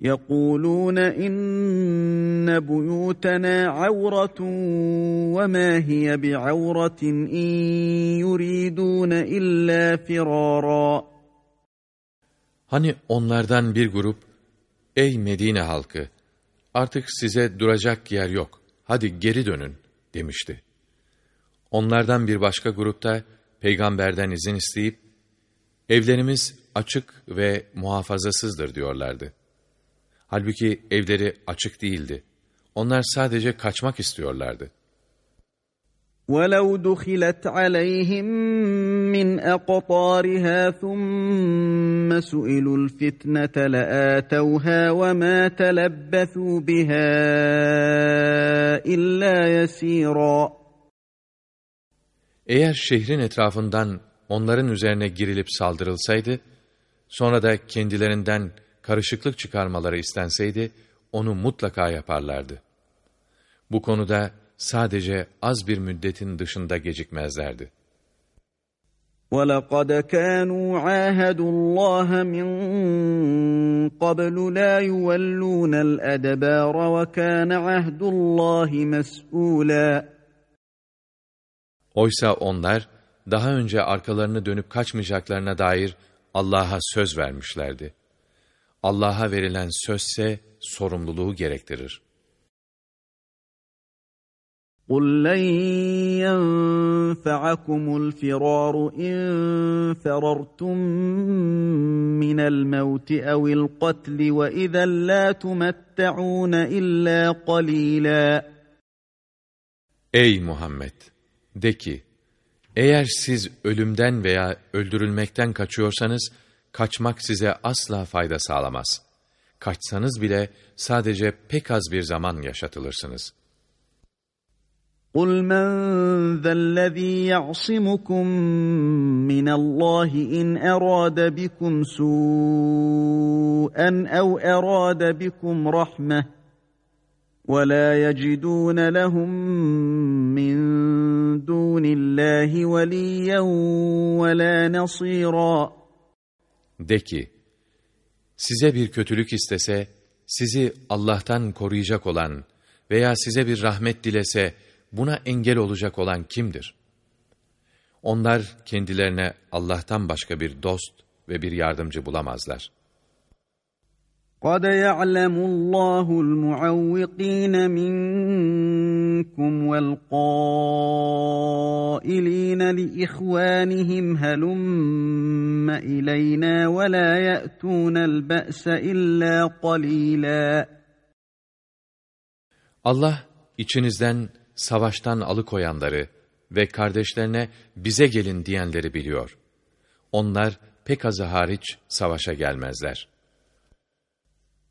يقولون إن بيوتنا عورة وما هي بعورة إن يريدون إلا فرارا Hani onlardan bir grup, ey Medine halkı, artık size duracak yer yok, hadi geri dönün demişti. Onlardan bir başka grupta peygamberden izin isteyip, evlerimiz açık ve muhafazasızdır diyorlardı. Halbuki evleri açık değildi. Onlar sadece kaçmak istiyorlardı. وَلَوْ دُخِلَتْ عَلَيْهِمْ مِنْ أَقْطَارِهَا ثُمَّ سُئِلُوا الْفِتْنَةَ لَآتَوْهَا وَمَا تَلَبَّثُوا بِهَا إِلَّا يَسِيرًا Eğer şehrin etrafından onların üzerine girilip saldırılsaydı, sonra da kendilerinden karışıklık çıkarmaları istenseydi, onu mutlaka yaparlardı. Bu konuda sadece az bir müddetin dışında gecikmezlerdi. وَلَقَدْ كَانُوا عَاهَدُوا اللّٰهَ مِنْ قَبْلُ لَا يُوَلُّونَ الْأَدَبَارَ وَكَانَ عَهْدُ اللّٰهِ مَسْئُولًا Oysa onlar, daha önce arkalarını dönüp kaçmayacaklarına dair Allah'a söz vermişlerdi. Allah'a verilen sözse sorumluluğu gerektirir. قُلْ لَنْ يَنْفَعَكُمُ الْفِرَارُ إِنْ فَرَرْتُمْ مِنَ الْمَوْتِ أَوِ الْقَتْلِ وَإِذًا لَا تُمَتَّعُونَ إِلَّا قَلِيلًا Ey Muhammed! De ki, eğer siz ölümden veya öldürülmekten kaçıyorsanız, kaçmak size asla fayda sağlamaz. Kaçsanız bile sadece pek az bir zaman yaşatılırsınız.'' قل من ذا الذي يعصمكم من الله إن أراد بكم سوءا أو أراد بكم رحمة ولا يجدون لهم من دون الله وليا ولا نصيرا De ki, size bir kötülük istese, sizi Allah'tan koruyacak olan veya size bir rahmet dilese, buna engel olacak olan kimdir? Onlar kendilerine Allah'tan başka bir dost ve bir yardımcı bulamazlar. قَدْ يَعْلَمُ اللّٰهُ الْمُعَوِّقِينَ مِنْكُمْ وَالْقَائِلِينَ لِإِخْوَانِهِمْ هَلُمَّ إِلَيْنَا وَلَا يَأْتُونَ الْبَأْسَ إِلَّا قَلِيلًا Allah içinizden savaştan alıkoyanları ve kardeşlerine bize gelin diyenleri biliyor. Onlar pek azı hariç savaşa gelmezler.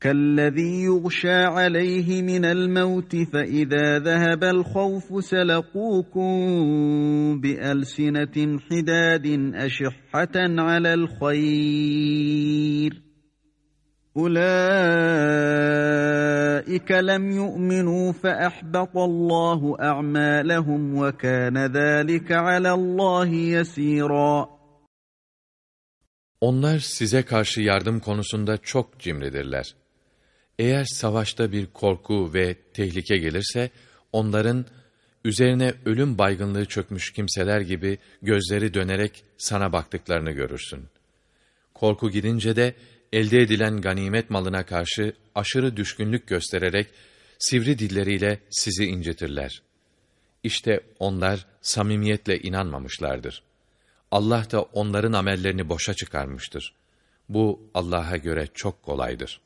كالذي يغشى عليه من الموت فإذا ذهب الخوف سلقوكم بألسنة حداد أشحة على الخير أولئك لم يؤمنوا فأحبط الله أعمالهم وكان ذلك على الله يسيرا Onlar size karşı yardım konusunda çok cimridirler. Eğer savaşta bir korku ve tehlike gelirse, onların üzerine ölüm baygınlığı çökmüş kimseler gibi gözleri dönerek sana baktıklarını görürsün. Korku gidince de elde edilen ganimet malına karşı aşırı düşkünlük göstererek sivri dilleriyle sizi incitirler. İşte onlar samimiyetle inanmamışlardır. Allah da onların amellerini boşa çıkarmıştır. Bu Allah'a göre çok kolaydır.''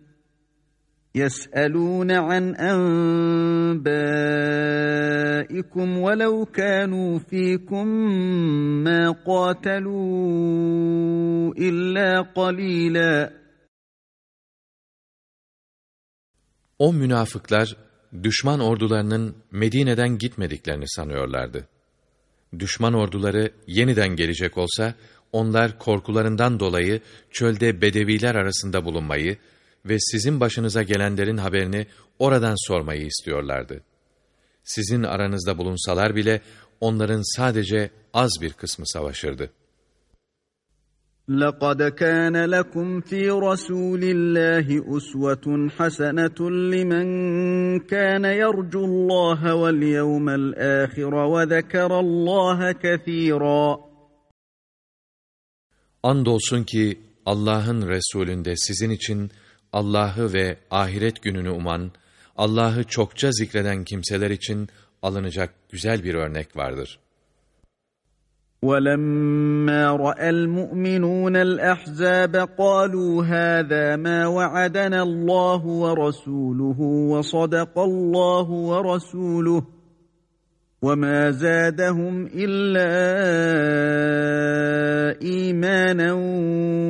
يسألون عن أنبائكم ولو كانوا فيكم ما قاتلوا إلا قليلا O münafıklar düşman ordularının Medine'den gitmediklerini sanıyorlardı. Düşman orduları yeniden gelecek olsa onlar korkularından dolayı çölde bedeviler arasında bulunmayı ve sizin başınıza gelenlerin haberini oradan sormayı istiyorlardı. Sizin aranızda bulunsalar bile onların sadece az bir kısmı savaşırdı. لَقَدْ كَانَ لَكُمْ فِي رَسُولِ اللّٰهِ أُسْوَةٌ حَسَنَةٌ لِمَنْ كَانَ يَرْجُو اللّٰهَ وَالْيَوْمَ الْآخِرَ وَذَكَرَ اللّٰهَ كَثِيرًا Andolsun ki Allah'ın Resulünde sizin için Allah'ı ve ahiret gününü uman, Allah'ı çokça zikreden kimseler için alınacak güzel bir örnek vardır. وَلَمَّا رَأَى الْمُؤْمِنُونَ الْأَحْزَابَ قَالُوا هَذَا مَا وَعَدَنَا اللّٰهُ وَرَسُولُهُ وَصَدَقَ اللّٰهُ وَرَسُولُهُ وَمَا زَادَهُمْ إِلَّا إِيمَانًا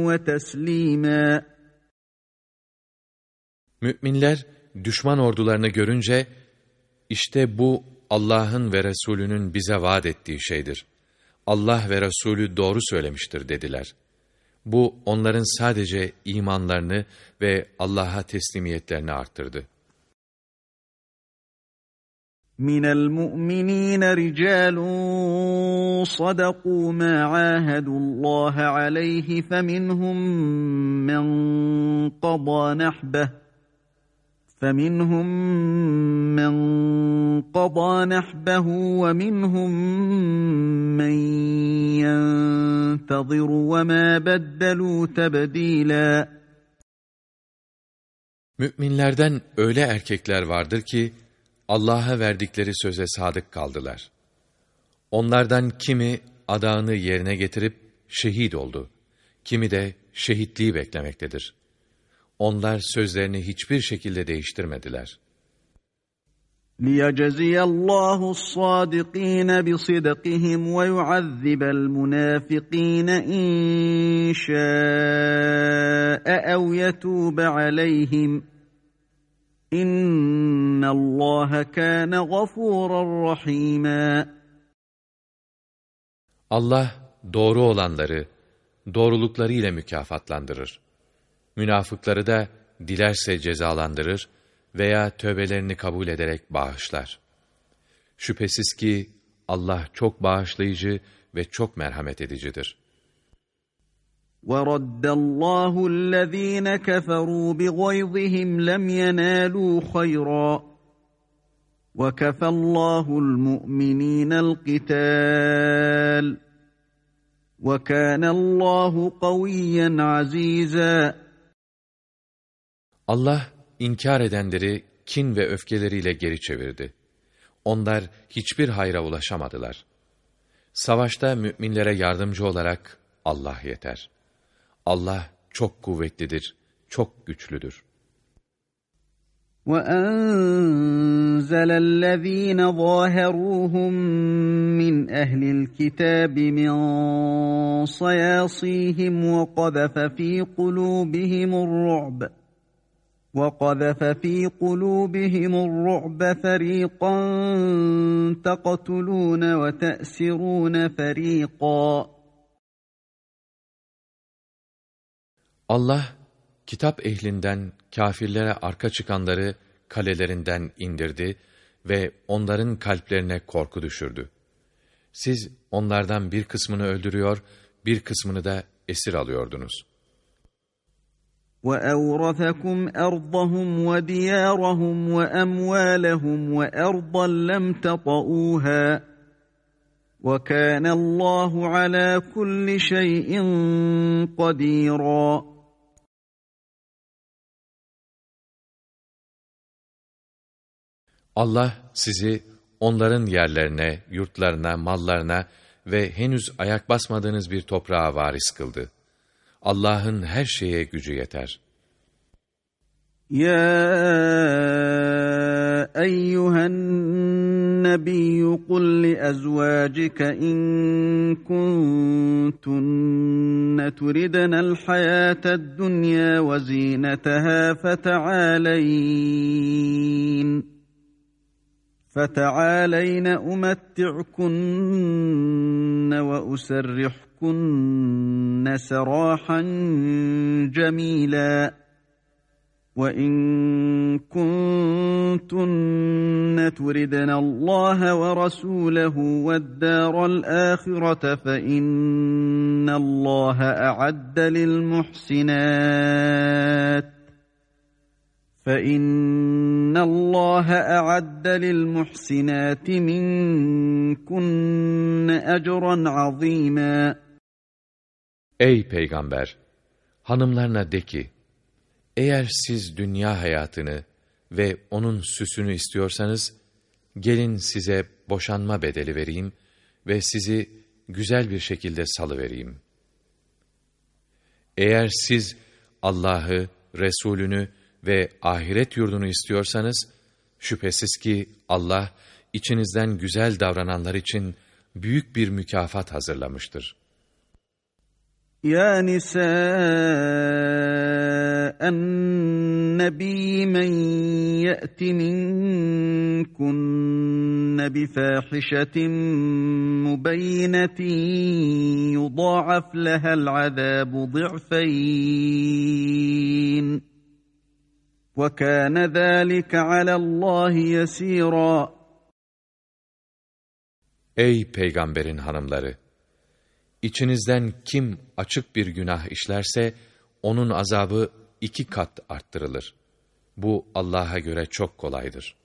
وَتَسْلِيمًا Müminler düşman ordularını görünce işte bu Allah'ın ve Resulünün bize vaat ettiği şeydir. Allah ve Resulü doğru söylemiştir dediler. Bu onların sadece imanlarını ve Allah'a teslimiyetlerini arttırdı. من المؤمنين رجال صدقوا ما عاهدوا الله عليه فمنهم من قضى نحبه فمنهم من قضى نحبه ومنهم من ينتظر وما بدلوا تبديلا Müminlerden öyle erkekler vardır ki Allah'a verdikleri söze sadık kaldılar. Onlardan kimi adağını yerine getirip şehit oldu. Kimi de şehitliği beklemektedir. Onlar sözlerini hiçbir şekilde değiştirmediler. لِيَجَزِيَ اللّٰهُ الصَّادِقِينَ بِصِدْقِهِمْ وَيُعَذِّبَ الْمُنَافِقِينَ اِنْ شَاءَ اَوْ يَتُوبَ عَلَيْهِمْ اِنَّ اللّٰهَ كَانَ غَفُورًا رَحِيمًا Allah doğru olanları doğruluklarıyla mükafatlandırır. Münafıkları da dilerse cezalandırır veya tövbelerini kabul ederek bağışlar. Şüphesiz ki Allah çok bağışlayıcı ve çok merhamet edicidir. وَرَدَّ اللّٰهُ الَّذ۪ينَ كَفَرُوا بِغَيْظِهِمْ لَمْ يَنَالُوا خَيْرًا وَكَفَى اللّٰهُ الْمُؤْمِنِينَ الْقِتَالِ وَكَانَ اللّٰهُ قَوِيًّا عَز۪يزًا Allah inkar edenleri kin ve öfkeleriyle geri çevirdi. Onlar hiçbir hayra ulaşamadılar. Savaşta müminlere yardımcı olarak Allah yeter. Allah çok kuvvetlidir, çok güçlüdür. وَأَنزَلَ الَّذ۪ينَ ظَاهَرُوهُم مِّنْ أَهْلِ الْكِتَابِ مِنْ صَيَاصِيهِمْ وَقَذَفَ ف۪ي قُلُوبِهِمُ الرُّعْبَ وَقَذَفَ ف۪ي قُلُوبِهِمُ الرُّعْبَ فَر۪يقًا تَقْتُلُونَ وَتَأْسِرُونَ فَر۪يقًا Allah, kitap ehlinden kafirlere arka çıkanları kalelerinden indirdi ve onların kalplerine korku düşürdü. Siz onlardan bir kısmını öldürüyor, bir kısmını da esir alıyordunuz.'' وَأَوْرَثَكُمْ أَرْضَهُمْ وَدِيَارَهُمْ وَأَمْوَالَهُمْ وَأَرْضًا لَمْ تَطَئُوهَا وَكَانَ اللّٰهُ عَلَى كُلِّ شَيْءٍ قَدِيرًا Allah sizi onların yerlerine, yurtlarına, mallarına ve henüz ayak basmadığınız bir toprağa varis kıldı. Allah'ın her şeye gücü yeter. Ya eyyühen nebiyyü kul li ezvâcike in kuntunne turidenel hayâted dünya ve zînetehâ feta'âleyn. فَتَعَالَيْنَ أُمَتِّعْكُنَّ وَأُسَرِّحْكُنَّ سَرَاحًا جَمِيلًا وَإِن كُنتُنَّ تُرِدْنَ اللَّهَ وَرَسُولَهُ وَالدَّارَ الْآخِرَةَ فَإِنَّ اللَّهَ أَعَدَّ لِلْمُحْسِنَاتِ فَإِنَّ اللّٰهَ أَعَدَّ لِلْمُحْسِنَاتِ مِنْكُنَّ أَجْرًا عَظ۪يمًا Ey Peygamber! Hanımlarına de ki, eğer siz dünya hayatını ve onun süsünü istiyorsanız, gelin size boşanma bedeli vereyim ve sizi güzel bir şekilde salıvereyim. Eğer siz Allah'ı, Resulünü ve ahiret yurdunu istiyorsanız, şüphesiz ki Allah, içinizden güzel davrananlar için büyük bir mükafat hazırlamıştır. يا نساء النبي من يأت منكن بفاحشة مبينة يضاعف لها العذاب ضعفين وكان ذلك على الله يسيرا أي peygamberin hanımları! İçinizden kim açık bir günah işlerse, onun azabı iki kat arttırılır. Bu Allah'a göre çok kolaydır.''